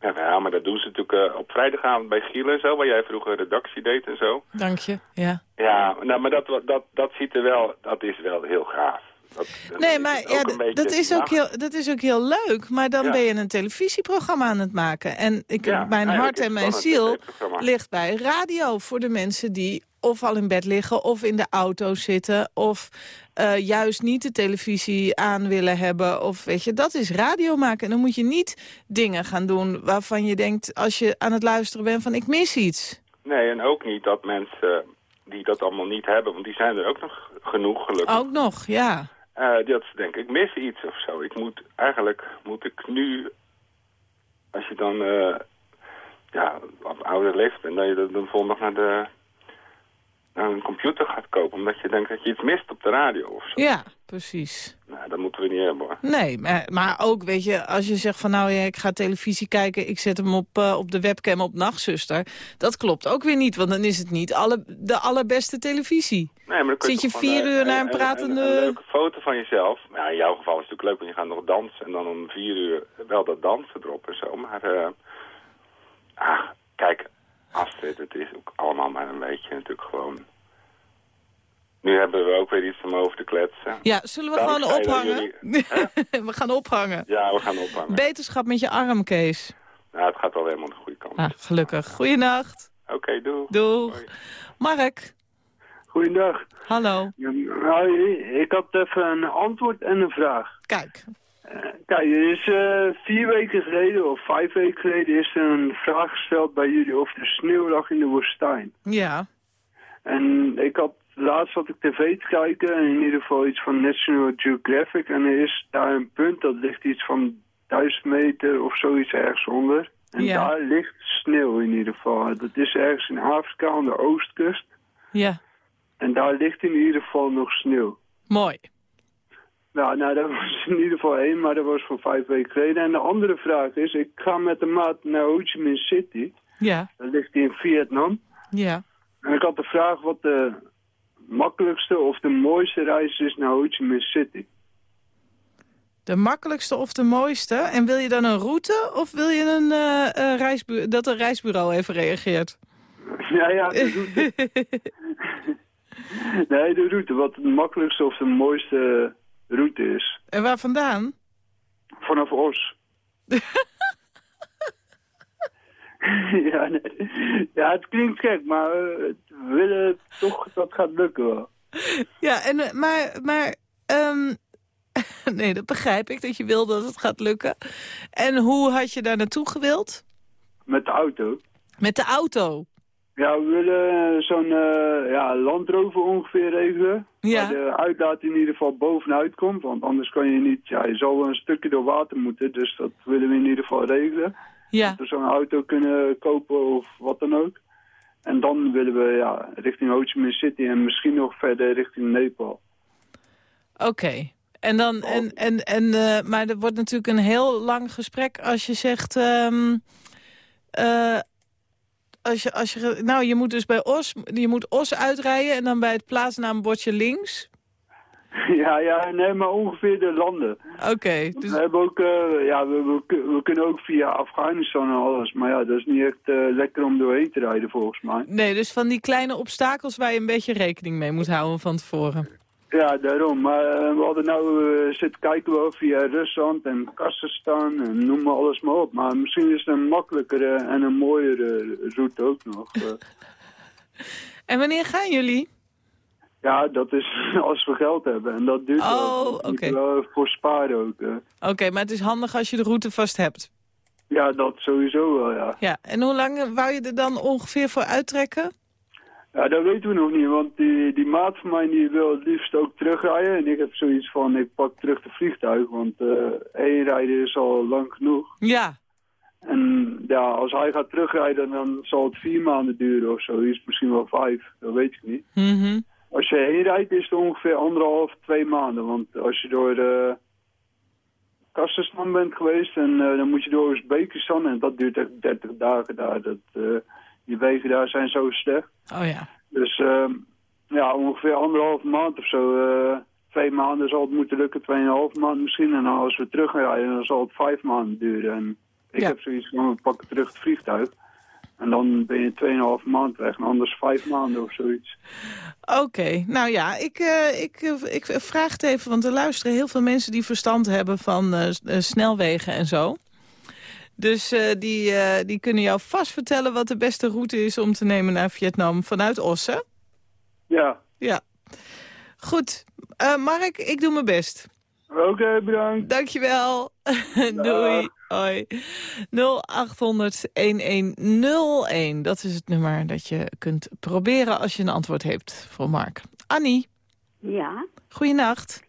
Ja, ja, maar dat doen ze natuurlijk eh, op vrijdagavond bij Giel en zo, waar jij vroeger redactie deed en zo. Dank je, ja. Ja, nou, maar dat, dat, dat ziet er wel, dat is wel heel gaaf. Dat, Nee, maar ja, dat, is ook heel, dat is ook heel leuk. Maar dan Ja. ben je een televisieprogramma aan het maken. En ik, Ja, mijn eigenlijk hart en mijn ziel ligt bij radio. Voor de mensen die of al in bed liggen of in de auto zitten... of eh, juist niet de televisie aan willen hebben. Of weet je, dat is radio maken. En dan moet je niet dingen gaan doen waarvan je denkt... als je aan het luisteren bent van ik mis iets. Nee, en ook niet dat mensen die dat allemaal niet hebben, want die zijn er ook nog genoeg gelukkig. Ook nog, ja. Eh, dat ze denken, ik mis iets of zo. Ik moet, eigenlijk moet ik nu, als je dan eh, ja, op oude leeftijd bent, dat je dan- dan volgende naar, de, een computer gaat kopen. Omdat je denkt dat je iets mist op de radio of zo. Ja, precies. Nou, dat moeten we niet hebben hoor. Nee, maar, maar ook, weet je, als je zegt van nou ja, ik ga televisie kijken, ik zet hem op, eh, op de webcam op Nachtzuster. Dat klopt ook weer niet, want dan is het niet alle, de allerbeste televisie. Nee, maar dan kun Zit je vier eh, uur naar een Een, pratende- een leuke foto van jezelf. Ja, in jouw geval is het natuurlijk leuk, want je gaat nog dansen. En dan om vier uur wel dat dansen erop en zo. Maar, eh ah, kijk, Astrid, het is ook allemaal maar een beetje natuurlijk gewoon... Nu hebben we ook weer iets om over te kletsen. Ja, zullen we gewoon ophangen? jullie- we gaan ophangen. Ja, we gaan ophangen. Beterschap met je arm, Kees. nou, het gaat wel helemaal de goede kant. Ah, gelukkig. Goeienacht. Oké, doe. Doeg. Mark, Goeiedag. hallo. Ja, nou, ik had even een antwoord en een vraag. Kijk. Kijk, er is eh, vier weken geleden of vijf weken geleden is er een vraag gesteld bij jullie of er sneeuw lag in de woestijn. Ja. En ik had, laatst zat ik tv te kijken, en in ieder geval iets van National Geographic. En er is daar een punt, dat ligt iets van duizend meter of zoiets ergens onder. En Ja. daar ligt sneeuw in ieder geval. Dat is ergens in Afrika aan de oostkust. Ja, En daar ligt in ieder geval nog sneeuw. mooi. Nou, nou, dat was in ieder geval één, maar dat was van vijf weken geleden. En de andere vraag is, ik ga met de maat naar Ho Chi Minh City. Ja, Dat ligt in Vietnam. ja. En ik had de vraag wat de makkelijkste of de mooiste reis is naar Ho Chi Minh City. De makkelijkste of de mooiste? En wil je dan een route of wil je een, eh, eh, reisbu dat een reisbureau even reageert? Ja, ja, de route. nee, de route. Wat de makkelijkste of de mooiste route is. En waar vandaan? Vanaf Os. ja, nee. ja, het klinkt gek, maar eh, we willen toch dat gaat lukken. Ja, en, eh, maar, maar ehm, nee, dat begrijp ik, dat je wil dat het gaat lukken. En hoe had je daar naartoe gewild? Met de auto. Met de auto? Ja, we willen zo'n eh ja, landrover ongeveer regelen. Ja. Waar de uitlaat in ieder geval bovenuit komt. Want anders kan je niet... Ja, je zal wel een stukje door water moeten. Dus dat willen we in ieder geval regelen. Ja. Dat we zo'n auto kunnen kopen of wat dan ook. En dan willen we ja, richting Ho Chi Minh City en misschien nog verder richting Nepal. Oké. En dan, Oh. en, en, en, eh, maar er wordt natuurlijk een heel lang gesprek als je zegt... eh, als je, als je, nou, je moet dus bij Os, je moet Os uitrijden en dan bij het plaatsnaambordje links. ja, ja, nee, maar ongeveer de landen. Oké, dus, We hebben ook, eh, ja, we, we, we kunnen ook via Afghanistan en alles. Maar ja, dat is niet echt eh, lekker om doorheen te rijden volgens mij. nee, dus van die kleine obstakels waar je een beetje rekening mee moet houden van tevoren. Ja, daarom. Maar eh, we hadden nou eh, zitten kijken wel via Rusland en Kazachstan en noem maar alles maar op. Maar misschien is het een makkelijkere en een mooiere route ook nog. eh. En wanneer gaan jullie? ja, dat is als we geld hebben. En dat duurt. Oh, oké. wel voor sparen ook. Oké, maar het is handig als je de route vast hebt. Ja, dat sowieso wel, ja. Ja, en hoe lang wou je er dan ongeveer voor uittrekken? Ja, dat weten we nog niet, want die, die maat van mij die wil het liefst ook terugrijden. En ik heb zoiets van, ik pak terug de vliegtuig, want eh één rijden is al lang genoeg. Ja, En ja, als hij gaat terugrijden, dan zal het vier maanden duren of zo. Is misschien wel vijf, dat weet ik niet. mhm. Als je heen rijdt, is het ongeveer anderhalf, twee maanden. Want als je door de Kazachstan bent geweest, en eh, dan moet je door Oezbekistan. En dat duurt echt 30 dagen daar. Dat, eh, die wegen daar zijn zo slecht. Oh ja. Dus ehm, ja, ongeveer anderhalf maand of zo. eh, twee maanden zal het moeten lukken, tweeënhalf maand misschien. En dan als we terug gaan rijden, dan zal het vijf maanden duren. En Ik Ja. heb zoiets van, we pakken terug het vliegtuig. En dan ben je 2,5 maand weg. En anders vijf maanden of zoiets. Oké, nou ja, ik, eh, ik, eh, ik vraag het even, want er luisteren heel veel mensen die verstand hebben van snelwegen en zo. Dus eh, die, eh, die kunnen jou vast vertellen wat de beste route is om te nemen naar Vietnam vanuit Ossen. Ja. Ja. Goed, Eh, Mark, ik doe mijn best. Oké, bedankt. Dankjewel. Doei. Hoi. 0800-1101. Dat is het nummer dat je kunt proberen als je een antwoord hebt voor Mark. Annie, Ja, goeienacht.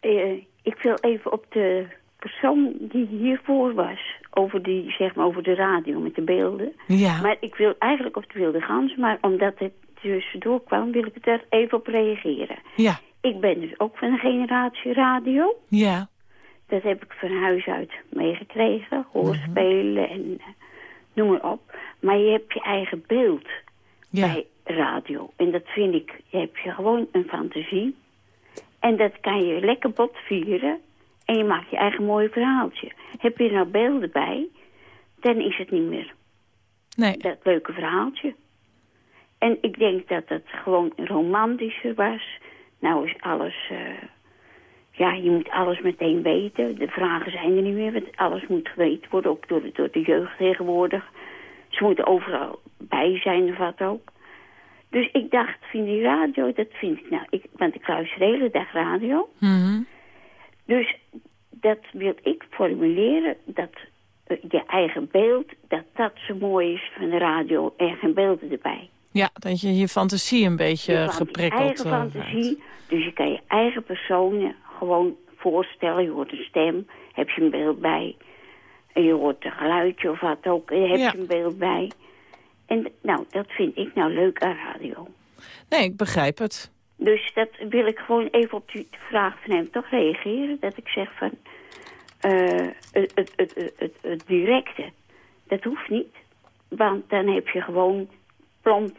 eh, ik wil even op de persoon die hiervoor was, over, die, zeg maar, over de radio met de beelden. Ja. Maar ik wil eigenlijk op de wilde gans, maar omdat het tussendoor kwam, wil ik er daar even op reageren. Ja. Ik ben dus ook van de generatie radio. Ja. Dat heb ik van huis uit meegekregen, hoorspelen en eh, noem maar op. Maar je hebt je eigen beeld bij radio. En dat vind ik, je hebt je gewoon een fantasie. En dat kan je lekker bot vieren. En je maakt je eigen mooie verhaaltje. Heb je er nou beelden bij, dan is het niet meer nee. dat leuke verhaaltje. En ik denk dat het gewoon romantischer was. Nou is alles... eh, ja, je moet alles meteen weten. De vragen zijn er niet meer, want alles moet geweten worden. Ook door, de- door de jeugd tegenwoordig. Ze moeten overal bij zijn of wat ook. Dus ik dacht, vind die radio, dat vind ik nou... Ik, want ik luister de hele dag radio. Mhm. Dus dat wil ik formuleren, dat eh, je eigen beeld, dat dat zo mooi is van de radio en geen beelden erbij. Ja, dat je je fantasie een beetje Je geprikkeld eigen eh, fantasie, dus je kan je eigen personen gewoon voorstellen. Je hoort een stem, heb je een beeld bij. En je hoort een geluidje of wat ook, en heb Ja. je een beeld bij. En nou, dat vind ik nou leuk aan radio. Nee, ik begrijp het. Dus dat wil ik gewoon even op die vraag van hem toch reageren. Dat ik zeg van, eh, het, het, het, het, directe, dat hoeft niet. Want dan heb je gewoon plomp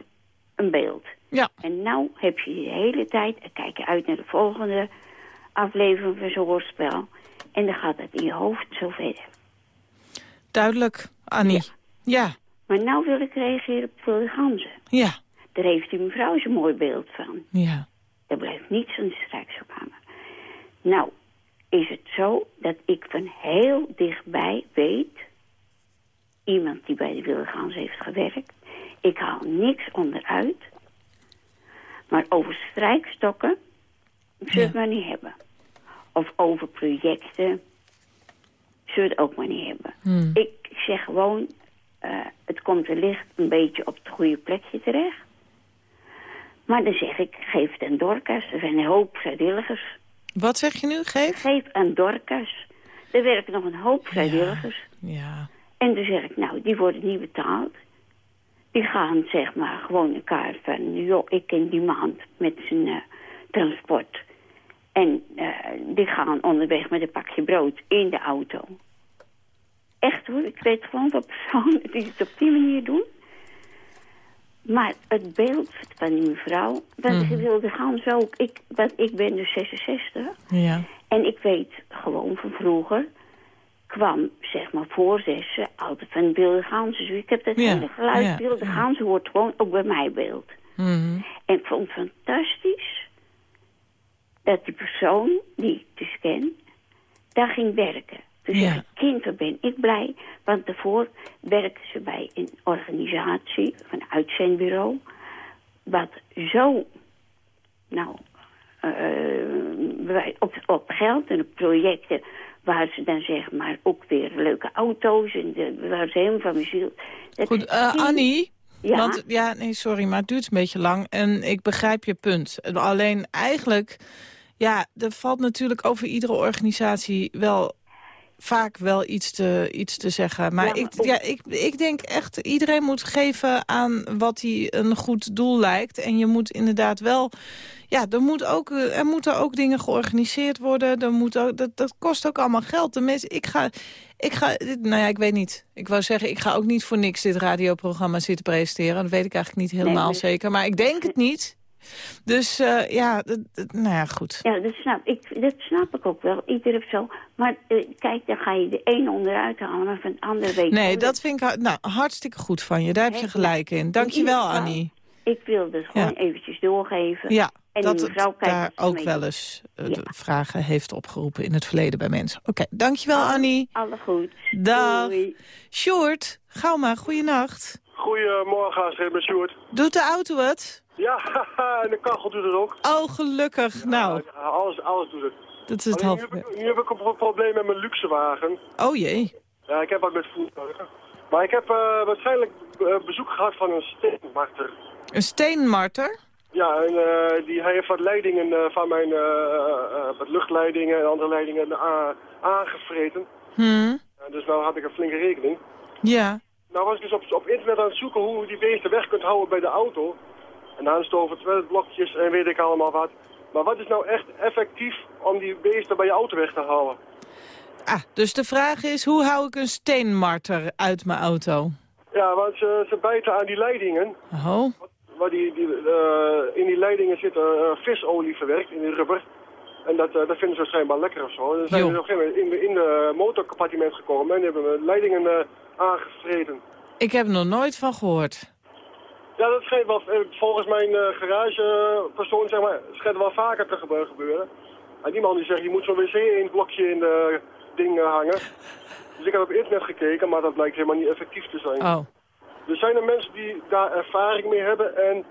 een beeld. Ja. En nou heb je de hele tijd, kijk je uit naar de volgende aflevering van zo'n hoorspel. En dan gaat het in je hoofd zo verder. Duidelijk, Annie. Ja. Maar nou wil ik reageren op Wilde Ganzen. Ja. Daar heeft die mevrouw zo'n mooi beeld van. Ja. Er blijft niets van de. Nou, is het zo dat ik van heel dichtbij weet... iemand die bij de Wilde Gans heeft gewerkt... ik haal niks onderuit... maar over strijkstokken zullen we het maar niet hebben. Of over projecten zullen we het ook maar niet hebben. Hmm. Ik zeg gewoon, eh, het komt wellicht een beetje op het goede plekje terecht. Maar dan zeg ik, geef het aan Dorcas. Er zijn een hoop vrijwilligers. Wat zeg je nu? Geef? Geef aan Dorcas. Er werken nog een hoop vrijwilligers. Ja. En dan zeg ik, nou, die worden niet betaald. Die gaan, zeg maar, gewoon elkaar van... joh, ik ken die maand met zijn eh, transport. En eh, die gaan onderweg met een pakje brood in de auto. Echt hoor, ik weet gewoon wat personen die het op die manier doen. Maar het beeld van die mevrouw, dat Mhm. wilde gaan zo ook. Ik, want ik ben dus 66. Ja. En ik weet gewoon van vroeger kwam, zeg maar, voor zessen altijd van Wilde Ganzen. Dus ik heb dat Ja, hele geluid, ja, Wilde Ganzen hoort gewoon ook bij mijn beeld. Mhm. En ik vond het fantastisch dat die persoon, die ik dus ken, daar ging werken. Dus Ja. zeg ik, kind, wat ben ik blij. Want daarvoor werkte ze bij een organisatie, een uitzendbureau, wat zo, nou, eh, op, op geld en op projecten waar ze dan zeg maar ook weer leuke auto's en de, waar ze helemaal van mijn ziel. Goed, eh, Annie? Ja? Want, ja, nee, sorry, maar het duurt een beetje lang. En ik begrijp je punt. Alleen eigenlijk, ja, er valt natuurlijk over iedere organisatie wel vaak wel iets te, iets te zeggen. Maar, Ja, maar ik, ja, ik, ik denk echt, iedereen moet geven aan wat hij een goed doel lijkt. En je moet inderdaad wel... Ja, er, moet ook, er moeten ook dingen georganiseerd worden. Er moet ook, dat, dat kost ook allemaal geld. De mensen, ik ga, ik ga, nou ja, ik weet niet. Ik wou zeggen, ik ga ook niet voor niks dit radioprogramma zitten presenteren. Dat weet ik eigenlijk niet helemaal zeker. Maar ik denk het niet. Dus eh, ja, nou ja, goed. Ja, dat snap ik, dat snap ik ook wel. Ieder heeft zo. Maar eh, kijk, dan ga je de een onderuit halen, maar van de andere weet Nee, dat vind ik nou, hartstikke goed van je. Daar heb je gelijk in. Dankjewel, In geval, Annie. Ik wil het gewoon Ja. eventjes doorgeven. Ja, en dat het mevrouw kijkt daar dus ook mee. wel eens Ja. de vragen heeft opgeroepen in het verleden bij mensen. Oké, dankjewel Annie. Alle goed. Dag. Doei. Sjoerd, gauw maar, goeienacht. Goedemorgen, Sjoerd. Doet de auto het? Ja, en de kachel doet het ook. Oh, gelukkig. Nou, Ja, alles, alles doet het. dat is het half. nu, heb ik, nu heb ik een pro- probleem met mijn luxe wagen. Oh jee. Ja, ik heb wat met voertuigen. Maar ik heb eh, waarschijnlijk eh, bezoek gehad van een steenmarter. Een steenmarter? Ja, en eh, die, hij heeft wat leidingen van mijn wat luchtleidingen en andere leidingen aangevreten. Hm. En dus nou had ik een flinke rekening. Ja. Nou was ik dus op, op internet aan het zoeken hoe je die beesten weg kunt houden bij de auto. En dan stoven toiletblokjes en weet ik allemaal wat. Maar wat is nou echt effectief om die beesten bij je auto weg te houden? Ah, dus de vraag is, hoe hou ik een steenmarter uit mijn auto? Ja, want ze, ze bijten aan die leidingen. Oh. Waar die, die, eh, in die leidingen zit eh, visolie verwerkt, in die rubber. En dat, dat vinden ze schijnbaar lekker of zo. En dan zijn ze op een gegeven moment in de, in de motorcompartiment gekomen en hebben we leidingen aangevreten. Ik heb er nog nooit van gehoord. Ja, dat schijnt wel, eh, volgens mijn eh, garagepersoon, zeg maar, schijnt wel vaker te gebe- gebeuren. En die man die zegt, je moet zo'n wc in blokje in de ding eh, hangen. Dus ik heb op internet gekeken, maar dat blijkt helemaal niet effectief te zijn. Oh. Er zijn er mensen die daar ervaring mee hebben en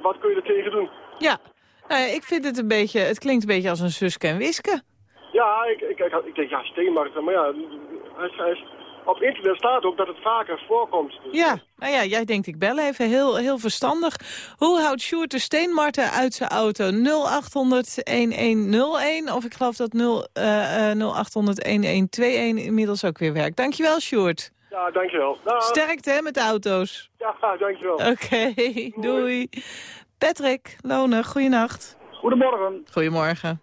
wat kun je er tegen doen? Ja, nou ja, ik vind het een beetje, het klinkt een beetje als een Suske en Wiske. Ja, ik, ik, ik, ik denk, ja, steenmarkten, maar ja, hij, hij is- op internet staat ook dat het vaker voorkomt. Dus, Ja, nou ja, jij denkt ik bel even. Heel, heel verstandig. Hoe houdt Sjoerd de steenmarter uit zijn auto? 0800-1101 of ik geloof dat 0, eh, eh, 0800-1121 inmiddels ook weer werkt. Dankjewel Sjoerd. Ja, dankjewel. Dag. Sterkte hè met de auto's. Ja, dankjewel. Oké, doei. Patrick, Lonen, goeienacht. Goedemorgen. Goedemorgen.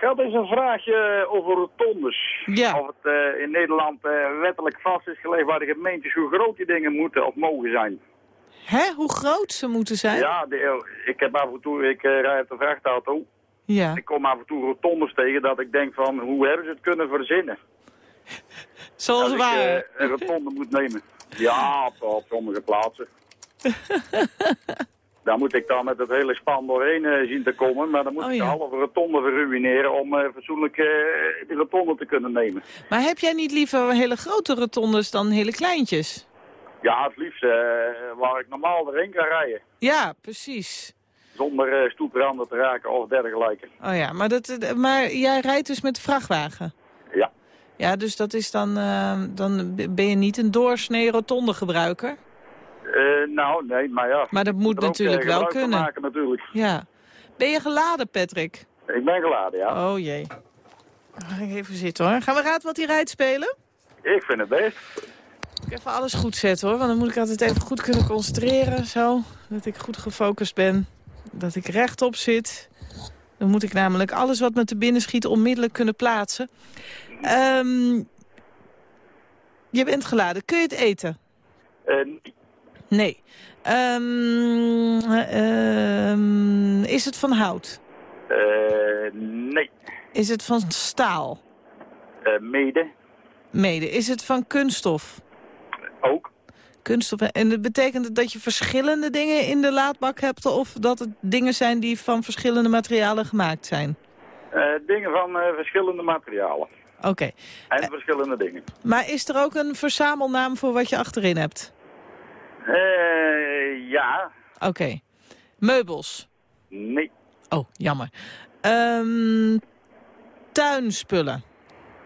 Ik had eens een vraagje over rotondes. Ja. Of het eh, in Nederland eh, wettelijk vast is gelegd waar de gemeentes hoe groot die dingen moeten of mogen zijn. Hè, hoe groot ze moeten zijn? Ja, de- ik heb af en toe, ik eh, rijd op een vrachtauto. Ja. Ik kom af en toe rotondes tegen dat ik denk van, hoe hebben ze het kunnen verzinnen? Zoals dat ik waar? eh, een rotonde moet nemen. Ja, op, op sommige plaatsen. Daar moet ik dan met het hele span doorheen eh, zien te komen. Maar dan moet Oh, ik de ja. halve rotonde verruineren om eh, fatsoenlijk die rotonde te kunnen nemen. Maar heb jij niet liever hele grote rotondes dan hele kleintjes? Ja, het liefst waar ik normaal erin kan rijden. Ja, precies. Zonder uh, stoepranden te raken of dergelijke. Oh ja, maar, dat, maar jij rijdt dus met de vrachtwagen? Ja. Ja, dus dat is dan, dan ben je niet een doorsnee rotonde gebruiker? Eh, nou, nee, maar ja. Maar dat moet natuurlijk wel kunnen. maken natuurlijk. Ja. Ben je geladen, Patrick? Ik ben geladen, ja. Oh jee. Ga ik even zitten hoor. Gaan we raad wat hij rijdt spelen? Ik vind het best. Ik even alles goed zetten hoor, want dan moet ik altijd even goed kunnen concentreren. Zo, dat ik goed gefocust ben. Dat ik rechtop zit. Dan moet ik namelijk alles wat me te binnen schiet onmiddellijk kunnen plaatsen. Ehm, je bent geladen. Kun je het eten? Eh, Nee. Ehm, ehm, is het van hout? eh, nee. Is het van staal? Eh, mede. Mede. Is het van kunststof? Ook. Kunststof. En dat betekent dat je verschillende dingen in de laadbak hebt... of dat het dingen zijn die van verschillende materialen gemaakt zijn? Eh, dingen van verschillende materialen. Oké. En verschillende dingen. Maar is er ook een verzamelnaam voor wat je achterin hebt? Eh, ja. Oké. Meubels? Nee. Oh, jammer. Ehm, tuinspullen?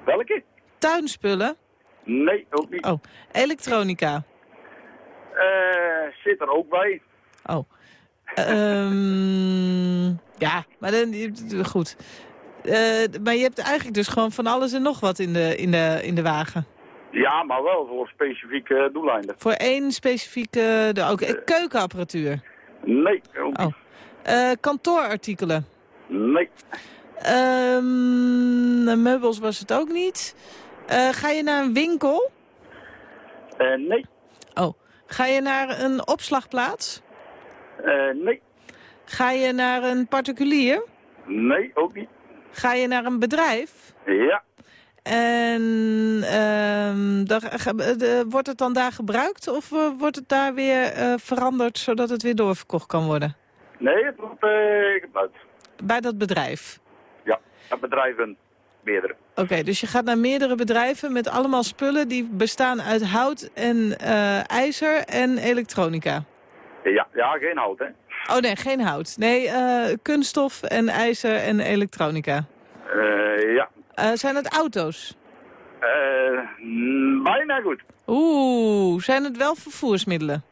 Welke? Tuinspullen? Nee, ook niet. Oh, elektronica? Eh, zit er ook bij. Oh. Ehm, ja, maar dan, goed. Eh, maar je hebt eigenlijk dus gewoon van alles en nog wat in de, in de, in de wagen. Ja, maar wel voor specifieke doeleinden. Voor één specifieke... De, ook, eh, keukenapparatuur? Nee, Oh. Eh, kantoorartikelen? Nee. Ehm, meubels was het ook niet. Eh, ga je naar een winkel? Eh, nee. Oh. Ga je naar een opslagplaats? Nee. Ga je naar een particulier? Nee, ook niet. Ga je naar een bedrijf? Ja. En ehm, eh, de- wordt het dan daar gebruikt of eh, wordt het daar weer eh, veranderd zodat het weer doorverkocht kan worden? Nee, het wordt eh gebruikt. Bij dat bedrijf? Ja, en bedrijven, meerdere. Oké, dus je gaat naar meerdere bedrijven met allemaal spullen die bestaan uit hout en ijzer en elektronica. Ja, ja, geen hout, hè. Oh nee, geen hout. Nee, kunststof en ijzer en elektronica. Ja. Eh, zijn het auto's? Eh, mm, bijna goed. Oeh, zijn het wel vervoersmiddelen?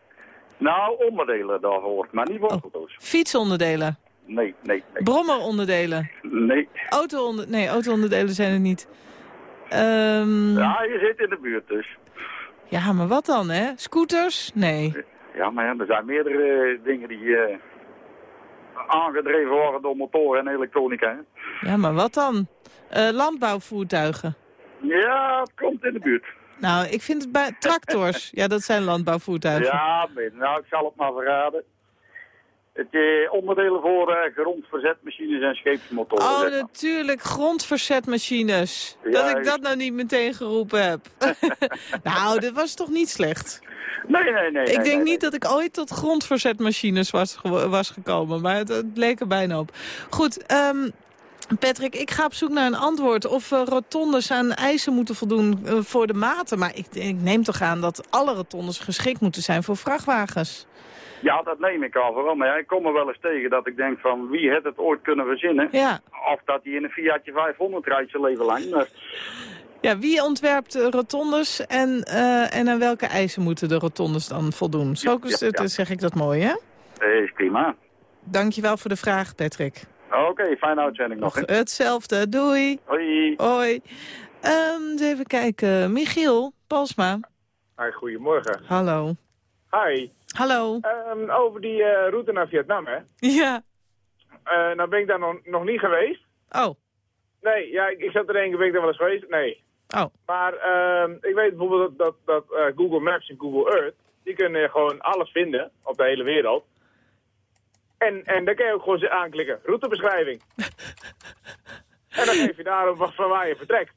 Nou, onderdelen daarvoor, maar niet voor Oh. auto's. Fietsonderdelen? Nee, nee, nee. Brommeronderdelen? Nee. Auto nee, auto-onderdelen zijn het niet. Ehm, Ja, je zit in de buurt dus. ja, maar wat dan, hè? Scooters? Nee. Ja, maar ja, er zijn meerdere dingen die eh, aangedreven worden door motoren en elektronica. Hè. Ja, maar wat dan? Eh, landbouwvoertuigen? Ja, het komt in de buurt. Nou, ik vind het bij tractors. ja, dat zijn landbouwvoertuigen. Ja, nou, ik zal het maar verraden. Het eh, onderdelen voor eh, grondverzetmachines en scheepsmotoren. Oh, zeg maar. natuurlijk, grondverzetmachines. dat ik dat nou niet meteen geroepen heb. nou, dit was toch niet slecht? Nee, nee, nee. ik nee, denk nee, niet dat ik ooit tot grondverzetmachines was, was gekomen, maar het, het leek er bijna op. Goed, ehm, Patrick, ik ga op zoek naar een antwoord of eh, rotondes aan eisen moeten voldoen voor de maten. Maar ik, ik neem toch aan dat alle rotondes geschikt moeten zijn voor vrachtwagens. Ja, dat neem ik al vooral. Maar ja, ik kom er wel eens tegen dat ik denk van wie heeft het ooit kunnen verzinnen. Ja. Of dat hij in een Fiatje 500 rijdt zijn leven lang. Maar Ja, wie ontwerpt eh, rotondes en, eh, en aan welke eisen moeten de rotondes dan voldoen? Zo Ja, ja, ja. zeg ik dat mooi, hè? eh, is prima. Dankjewel voor de vraag, Patrick. Oké, fijne uitzending nog. hè. Hetzelfde, doei. Hoi. Hoi. Ehm, eens even kijken. Michiel Palsma. Hi, goedemorgen. Hallo. Hi. Hallo. Ehm, over die eh, route naar Vietnam, hè? Ja. Eh, nou ben ik daar nog, nog niet geweest. Oh. Nee, ja, ik, ik zat er één ben ik daar wel eens geweest? Nee. Oh. Maar ehm, ik weet bijvoorbeeld dat, dat, dat eh, Google Maps en Google Earth, die kunnen gewoon alles vinden op de hele wereld. En, en dan kan je ook gewoon aanklikken, routebeschrijving. en dan geef je daarop wat van waar je vertrekt.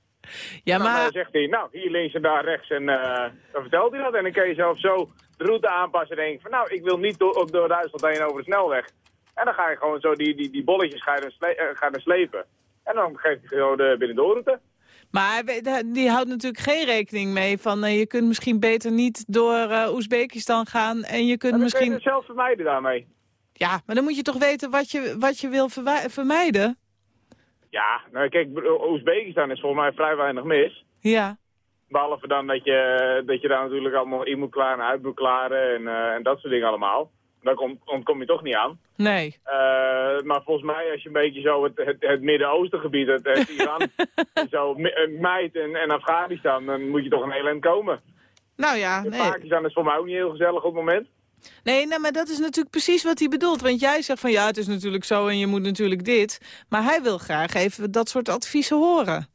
Ja, Dan maar... eh, zegt hij, nou, hier links en daar rechts. En dan vertelt hij dat. En dan kan je zelf zo de route aanpassen en denken van, nou, ik wil niet door, door Duitsland heen over de snelweg. En dan ga je gewoon zo die, die, die bolletjes ga je dan eh, ga je dan slepen. En dan geeft hij gewoon de binnendoorroute. Maar die houdt natuurlijk geen rekening mee van... eh, je kunt misschien beter niet door eh, Oezbekistan gaan en je kunt kun misschien... je het zelf vermijden daarmee. Ja, maar dan moet je toch weten wat je, wat je wil vermijden? Ja, nou kijk, Oezbekistan is volgens mij vrij weinig mis. Ja. Behalve dan dat je, dat je daar natuurlijk allemaal in moet klaren en uit moet klaren en, eh, en dat soort dingen allemaal. Daar kom, ontkom je toch niet aan. Nee. Eh, maar volgens mij, als je een beetje zo het, het, het Midden-Oostengebied, het, het Iran, en zo Meid en, en Afghanistan, dan moet je toch een heel eind komen. Nou ja, nee. Pakistan is voor mij ook niet heel gezellig op het moment. Nee, nou, maar dat is natuurlijk precies wat hij bedoelt. Want jij zegt van ja, het is natuurlijk zo en je moet natuurlijk dit. Maar hij wil graag even dat soort adviezen horen.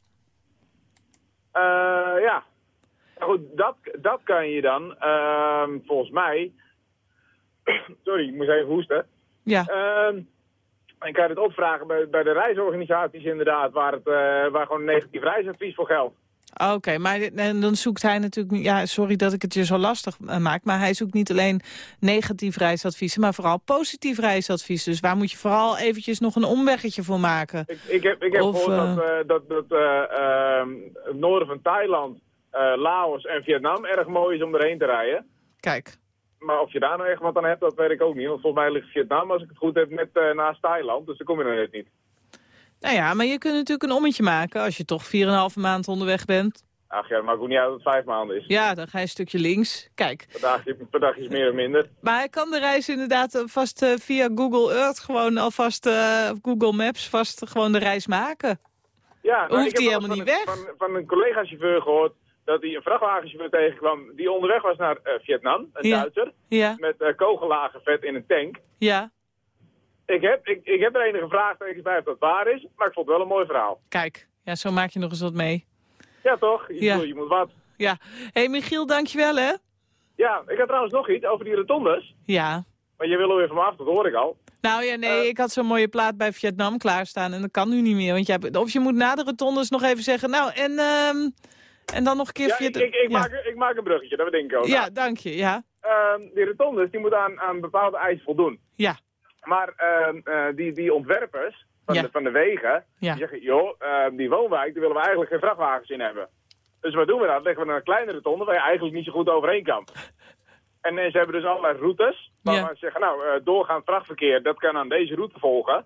Eh, ja. Goed, dat, dat kan je dan, ehm, volgens mij... Sorry, ik moest even hoesten. Ja. Ehm, en kan je het opvragen bij, bij de reisorganisaties inderdaad, waar, het, eh, waar gewoon een negatief reisadvies voor geldt. Oké, maar en dan zoekt hij natuurlijk... Ja, sorry dat ik het je zo lastig eh, maak... maar hij zoekt niet alleen negatief reisadviezen... maar vooral positief reisadvies. Dus waar moet je vooral eventjes nog een omweggetje voor maken? Ik, ik heb, ik heb Of, gehoord eh, dat, eh, dat, dat eh, ehm, het noorden van Thailand, eh, Laos en Vietnam erg mooi is om erheen te rijden. Kijk. Maar of je daar nou echt wat aan hebt, dat weet ik ook niet. Want volgens mij ligt Vietnam, als ik het goed heb, net eh, naast Thailand. Dus dan kom je er net niet. Nou ja, maar je kunt natuurlijk een ommetje maken... als je toch 4,5 maand onderweg bent. Ach ja, maakt ook niet uit dat het vijf maanden is. Ja, dan ga je een stukje links. Kijk. Per dagje, per is meer of minder. Maar hij kan de reis inderdaad eh, vast eh, via Google Earth gewoon alvast, eh, of Google Maps vast gewoon de reis maken. Ja, Hoeft ik heb hij helemaal van niet een- Van, van een collega-chauffeur gehoord dat hij een vrachtwagenchauffeur tegenkwam die onderweg was naar Vietnam, een Ja. Duitser, Ja, met uh, kogellagenvet in een tank. ja. Ik heb, ik, ik heb er enige vraagtekens bij of dat waar is, maar ik vond het wel een mooi verhaal. Kijk, ja, zo maak je nog eens wat mee. Ja toch? Je, Ja. bedoel, je moet wat. Ja. Hé hey, Michiel, dankjewel hè. Ja, ik had trouwens nog iets over die rotondes. Ja. Maar je wil er weer van me af, dat hoor ik al. Nou ja, nee, ik had zo'n mooie plaat bij Vietnam klaarstaan en dat kan nu niet meer. Want jij, hebt- of je moet na de rotondes nog even zeggen, nou, en, ehm, en dan nog een keer Ja, ik, ik, ik, ja. maak, ik maak een bruggetje, dat denk ik ook. ja, dank je, ja. Ehm, die rotondes die moeten aan, aan bepaalde eisen voldoen. Ja. Maar ehm, eh, die, die ontwerpers van, Ja. de, van de wegen, Ja. die zeggen, joh, ehm, die woonwijk, daar willen we eigenlijk geen vrachtwagens in hebben. Dus wat doen we dan? Leggen we een kleine rotonde waar je eigenlijk niet zo goed overheen kan. En eh, ze hebben dus allerlei routes, waarvan ze zeggen, nou, eh, doorgaand vrachtverkeer, dat kan aan deze route volgen.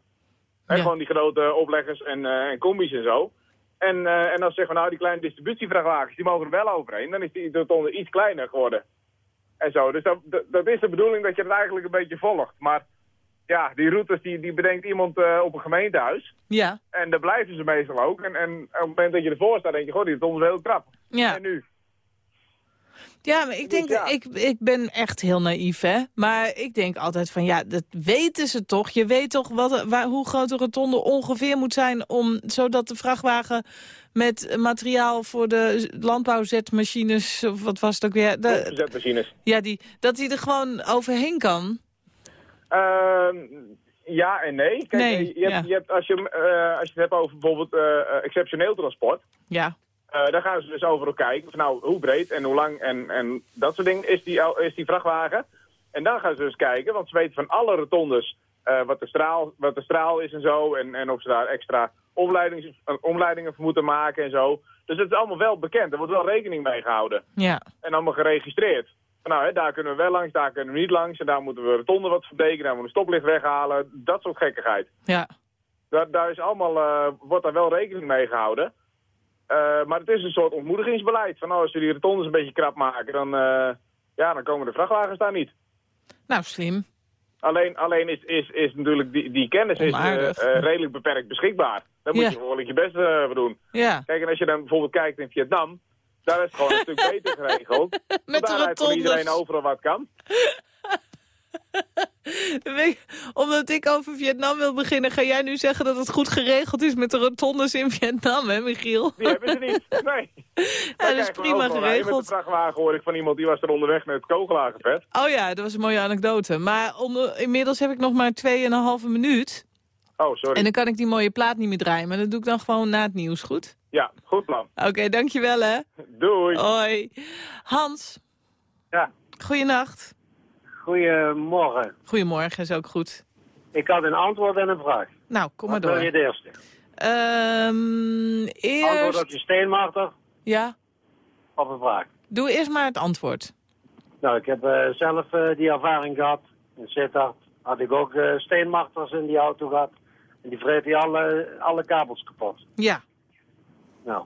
En gewoon die grote opleggers en, en combis en zo. En, eh, en dan zeggen we, nou, die kleine distributievrachtwagens, die mogen er wel overheen. Dan is die rotonde iets kleiner geworden. En zo. Dus dat, dat, dat is de bedoeling dat je het eigenlijk een beetje volgt. Maar ja, die routes die, die bedenkt iemand eh, op een gemeentehuis. Ja. En daar blijven ze meestal ook. En, en op het moment dat je ervoor staat, denk je, goh, die rotonde is heel krap. Ja. En nu? Ja, maar ik denk, ik, ik ben echt heel naïef, hè. Maar ik denk altijd van, ja, dat weten ze toch. Je weet toch wat, waar, hoe groot de rotonde ongeveer moet zijn... Om, zodat de vrachtwagen met materiaal voor de landbouwzetmachines... of wat was het ook weer? De, Zetmachines. ja, die, dat die er gewoon overheen kan. Ehm, ja en nee. Kijk, Nee, je, hebt, ja. je hebt, als, je, eh, als je het hebt over bijvoorbeeld eh, eh, exceptioneel transport... Ja. Daar gaan ze dus overal kijken. Van, nou, hoe breed en hoe lang en, en dat soort dingen is die, is die vrachtwagen. En dan gaan ze dus kijken, want ze weten van alle rotondes wat, de straal, wat de straal is en zo. En, en of ze daar extra omleidings, omleidingen voor moeten maken en zo. Dus het is allemaal wel bekend. Er wordt wel rekening mee gehouden. Ja. En allemaal geregistreerd. Van, nou, hè, daar kunnen we wel langs, daar kunnen we niet langs. En daar moeten we rotonde wat verbreken, daar moeten we een stoplicht weghalen. Dat soort gekkigheid. Ja. Daar, daar is allemaal, eh, wordt daar wel rekening mee gehouden. Eh, maar het is een soort ontmoedigingsbeleid. Van nou, als we die rotondes een beetje krap maken, dan, eh, ja, dan komen de vrachtwagens daar niet. Nou, slim. Alleen, alleen is, is, is natuurlijk die, die kennis is, redelijk beperkt beschikbaar. Daar moet Ja. je gewoon je best voor doen. Ja. Kijk, en als je dan bijvoorbeeld kijkt in Vietnam, daar is het gewoon een stuk beter geregeld. Met daar rijdt iedereen overal wat kan. Omdat ik over Vietnam wil beginnen, ga jij nu zeggen dat het goed geregeld is met de rotondes in Vietnam, hè, Michiel? Die hebben ze niet. Nee. Ja, dat is prima Met de geregeld. vrachtwagen hoor ik van iemand die was er onderweg met het kogelaargevet. Oh ja, dat was een mooie anekdote. Maar onder, inmiddels heb ik nog maar 2,5 minuut. Oh, sorry. En dan kan ik die mooie plaat niet meer draaien. Maar dat doe ik dan gewoon na het nieuws, goed? Ja, goed plan. Oké, dankjewel hè. Doei. Hoi. Hans. Ja. Goeienacht. Goedemorgen. Goedemorgen, is ook goed. Ik had een antwoord en een vraag. Nou, kom maar Wat door. wil je de eerste? Ehm, Antwoord eerst... op je steenmarter Ja, of een vraag? doe eerst maar het antwoord. Nou, ik heb eh, zelf eh, die ervaring gehad. In Sittard had ik ook eh, steenmarters in die auto gehad. En die vreten die alle, alle kabels kapot. Ja. Nou,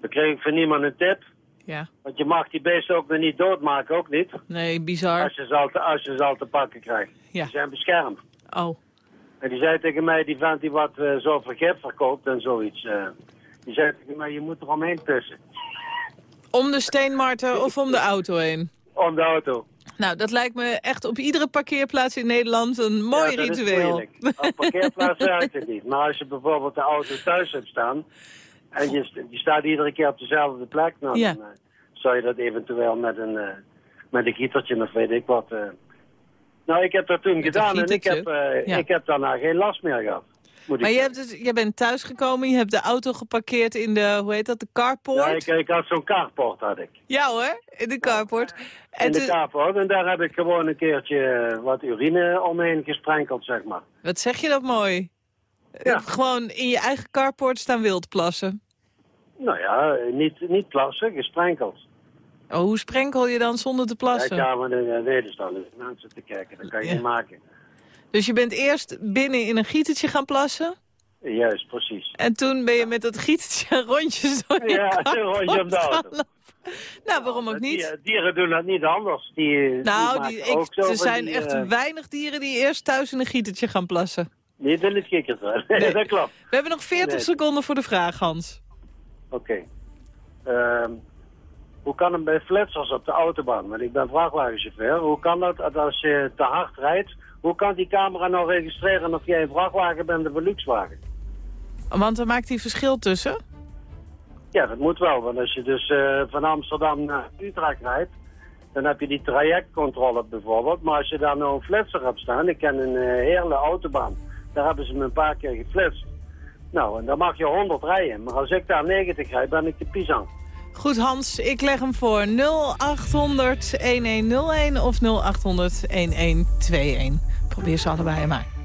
dan kreeg ik van niemand een tip. Ja. Want je mag die beesten ook weer niet doodmaken, ook niet. Nee, bizar. Als je ze al te, als je ze al te pakken krijgt. Ja. Die zijn beschermd. Oh. En die zei tegen mij, die vent die wat eh, zo vergif verkoopt en zoiets. eh, die zei tegen mij, je moet er omheen pissen. Om de steenmarter of om de auto heen? Om de auto. Nou, dat lijkt me echt op iedere parkeerplaats in Nederland een mooi Ja, dat is ritueel. moeilijk. Op parkeerplaats werkt het niet. Maar als je bijvoorbeeld de auto thuis hebt staan... en je, die staat iedere keer op dezelfde plek... Nou, Ja. dan eh, zou je dat eventueel met een, eh, met een gietertje of weet ik wat... eh. Nou, ik heb dat toen Met gedaan en ik heb, Ja. ik heb daarna geen last meer gehad. Maar je, hebt dus, je bent thuisgekomen, je hebt de auto geparkeerd in de, hoe heet dat, de carport? Ja, ik, ik had zo'n carport had ik. Ja hoor, in de carport. En in de carport. En daar heb ik gewoon een keertje wat urine omheen gesprenkeld, zeg maar. Wat zeg je dat mooi? Eh, Gewoon in je eigen carport staan wildplassen. Nou ja, eh, niet, niet plassen, gesprenkeld. Oh, hoe sprenkel je dan zonder te plassen? Ja, maar dan weten ze dan eens mensen te kijken. Dat kan je Ja. niet maken. Dus je bent eerst binnen in een gietertje gaan plassen? Juist, precies. En toen ben je met dat gietertje rondjes door je Ja, een rondje om de auto. Nou, waarom ook niet? Die, dieren doen dat niet anders. Die, Nou, die, ik, er zijn die, echt eh, weinig dieren die eerst thuis in een gietertje gaan plassen. Niet in het kikkertje. Nee. dat klopt. We hebben nog 40 Nee. seconden voor de vraag, Hans. Oké. Ehm, hoe kan het bij flitsers op de autobaan? Want ik ben vrachtwagenchauffeur. Hoe kan dat dat als je te hard rijdt? Hoe kan die camera nou registreren of jij een vrachtwagen bent of een luxewagen? Want daar maakt hij verschil tussen. Ja, dat moet wel. Want als je dus eh, van Amsterdam naar Utrecht rijdt... Dan heb je die trajectcontrole bijvoorbeeld. Maar als je daar nou een flitser hebt staan, ik ken een eh, hele autobaan. Daar hebben ze me een paar keer geflitst. Nou, en dan mag je 100 rijden. Maar als ik daar 90 rijd, ben ik de pisang. Goed Hans, ik leg hem voor 0800 1101 of 0800 1121. Probeer ze allebei maar.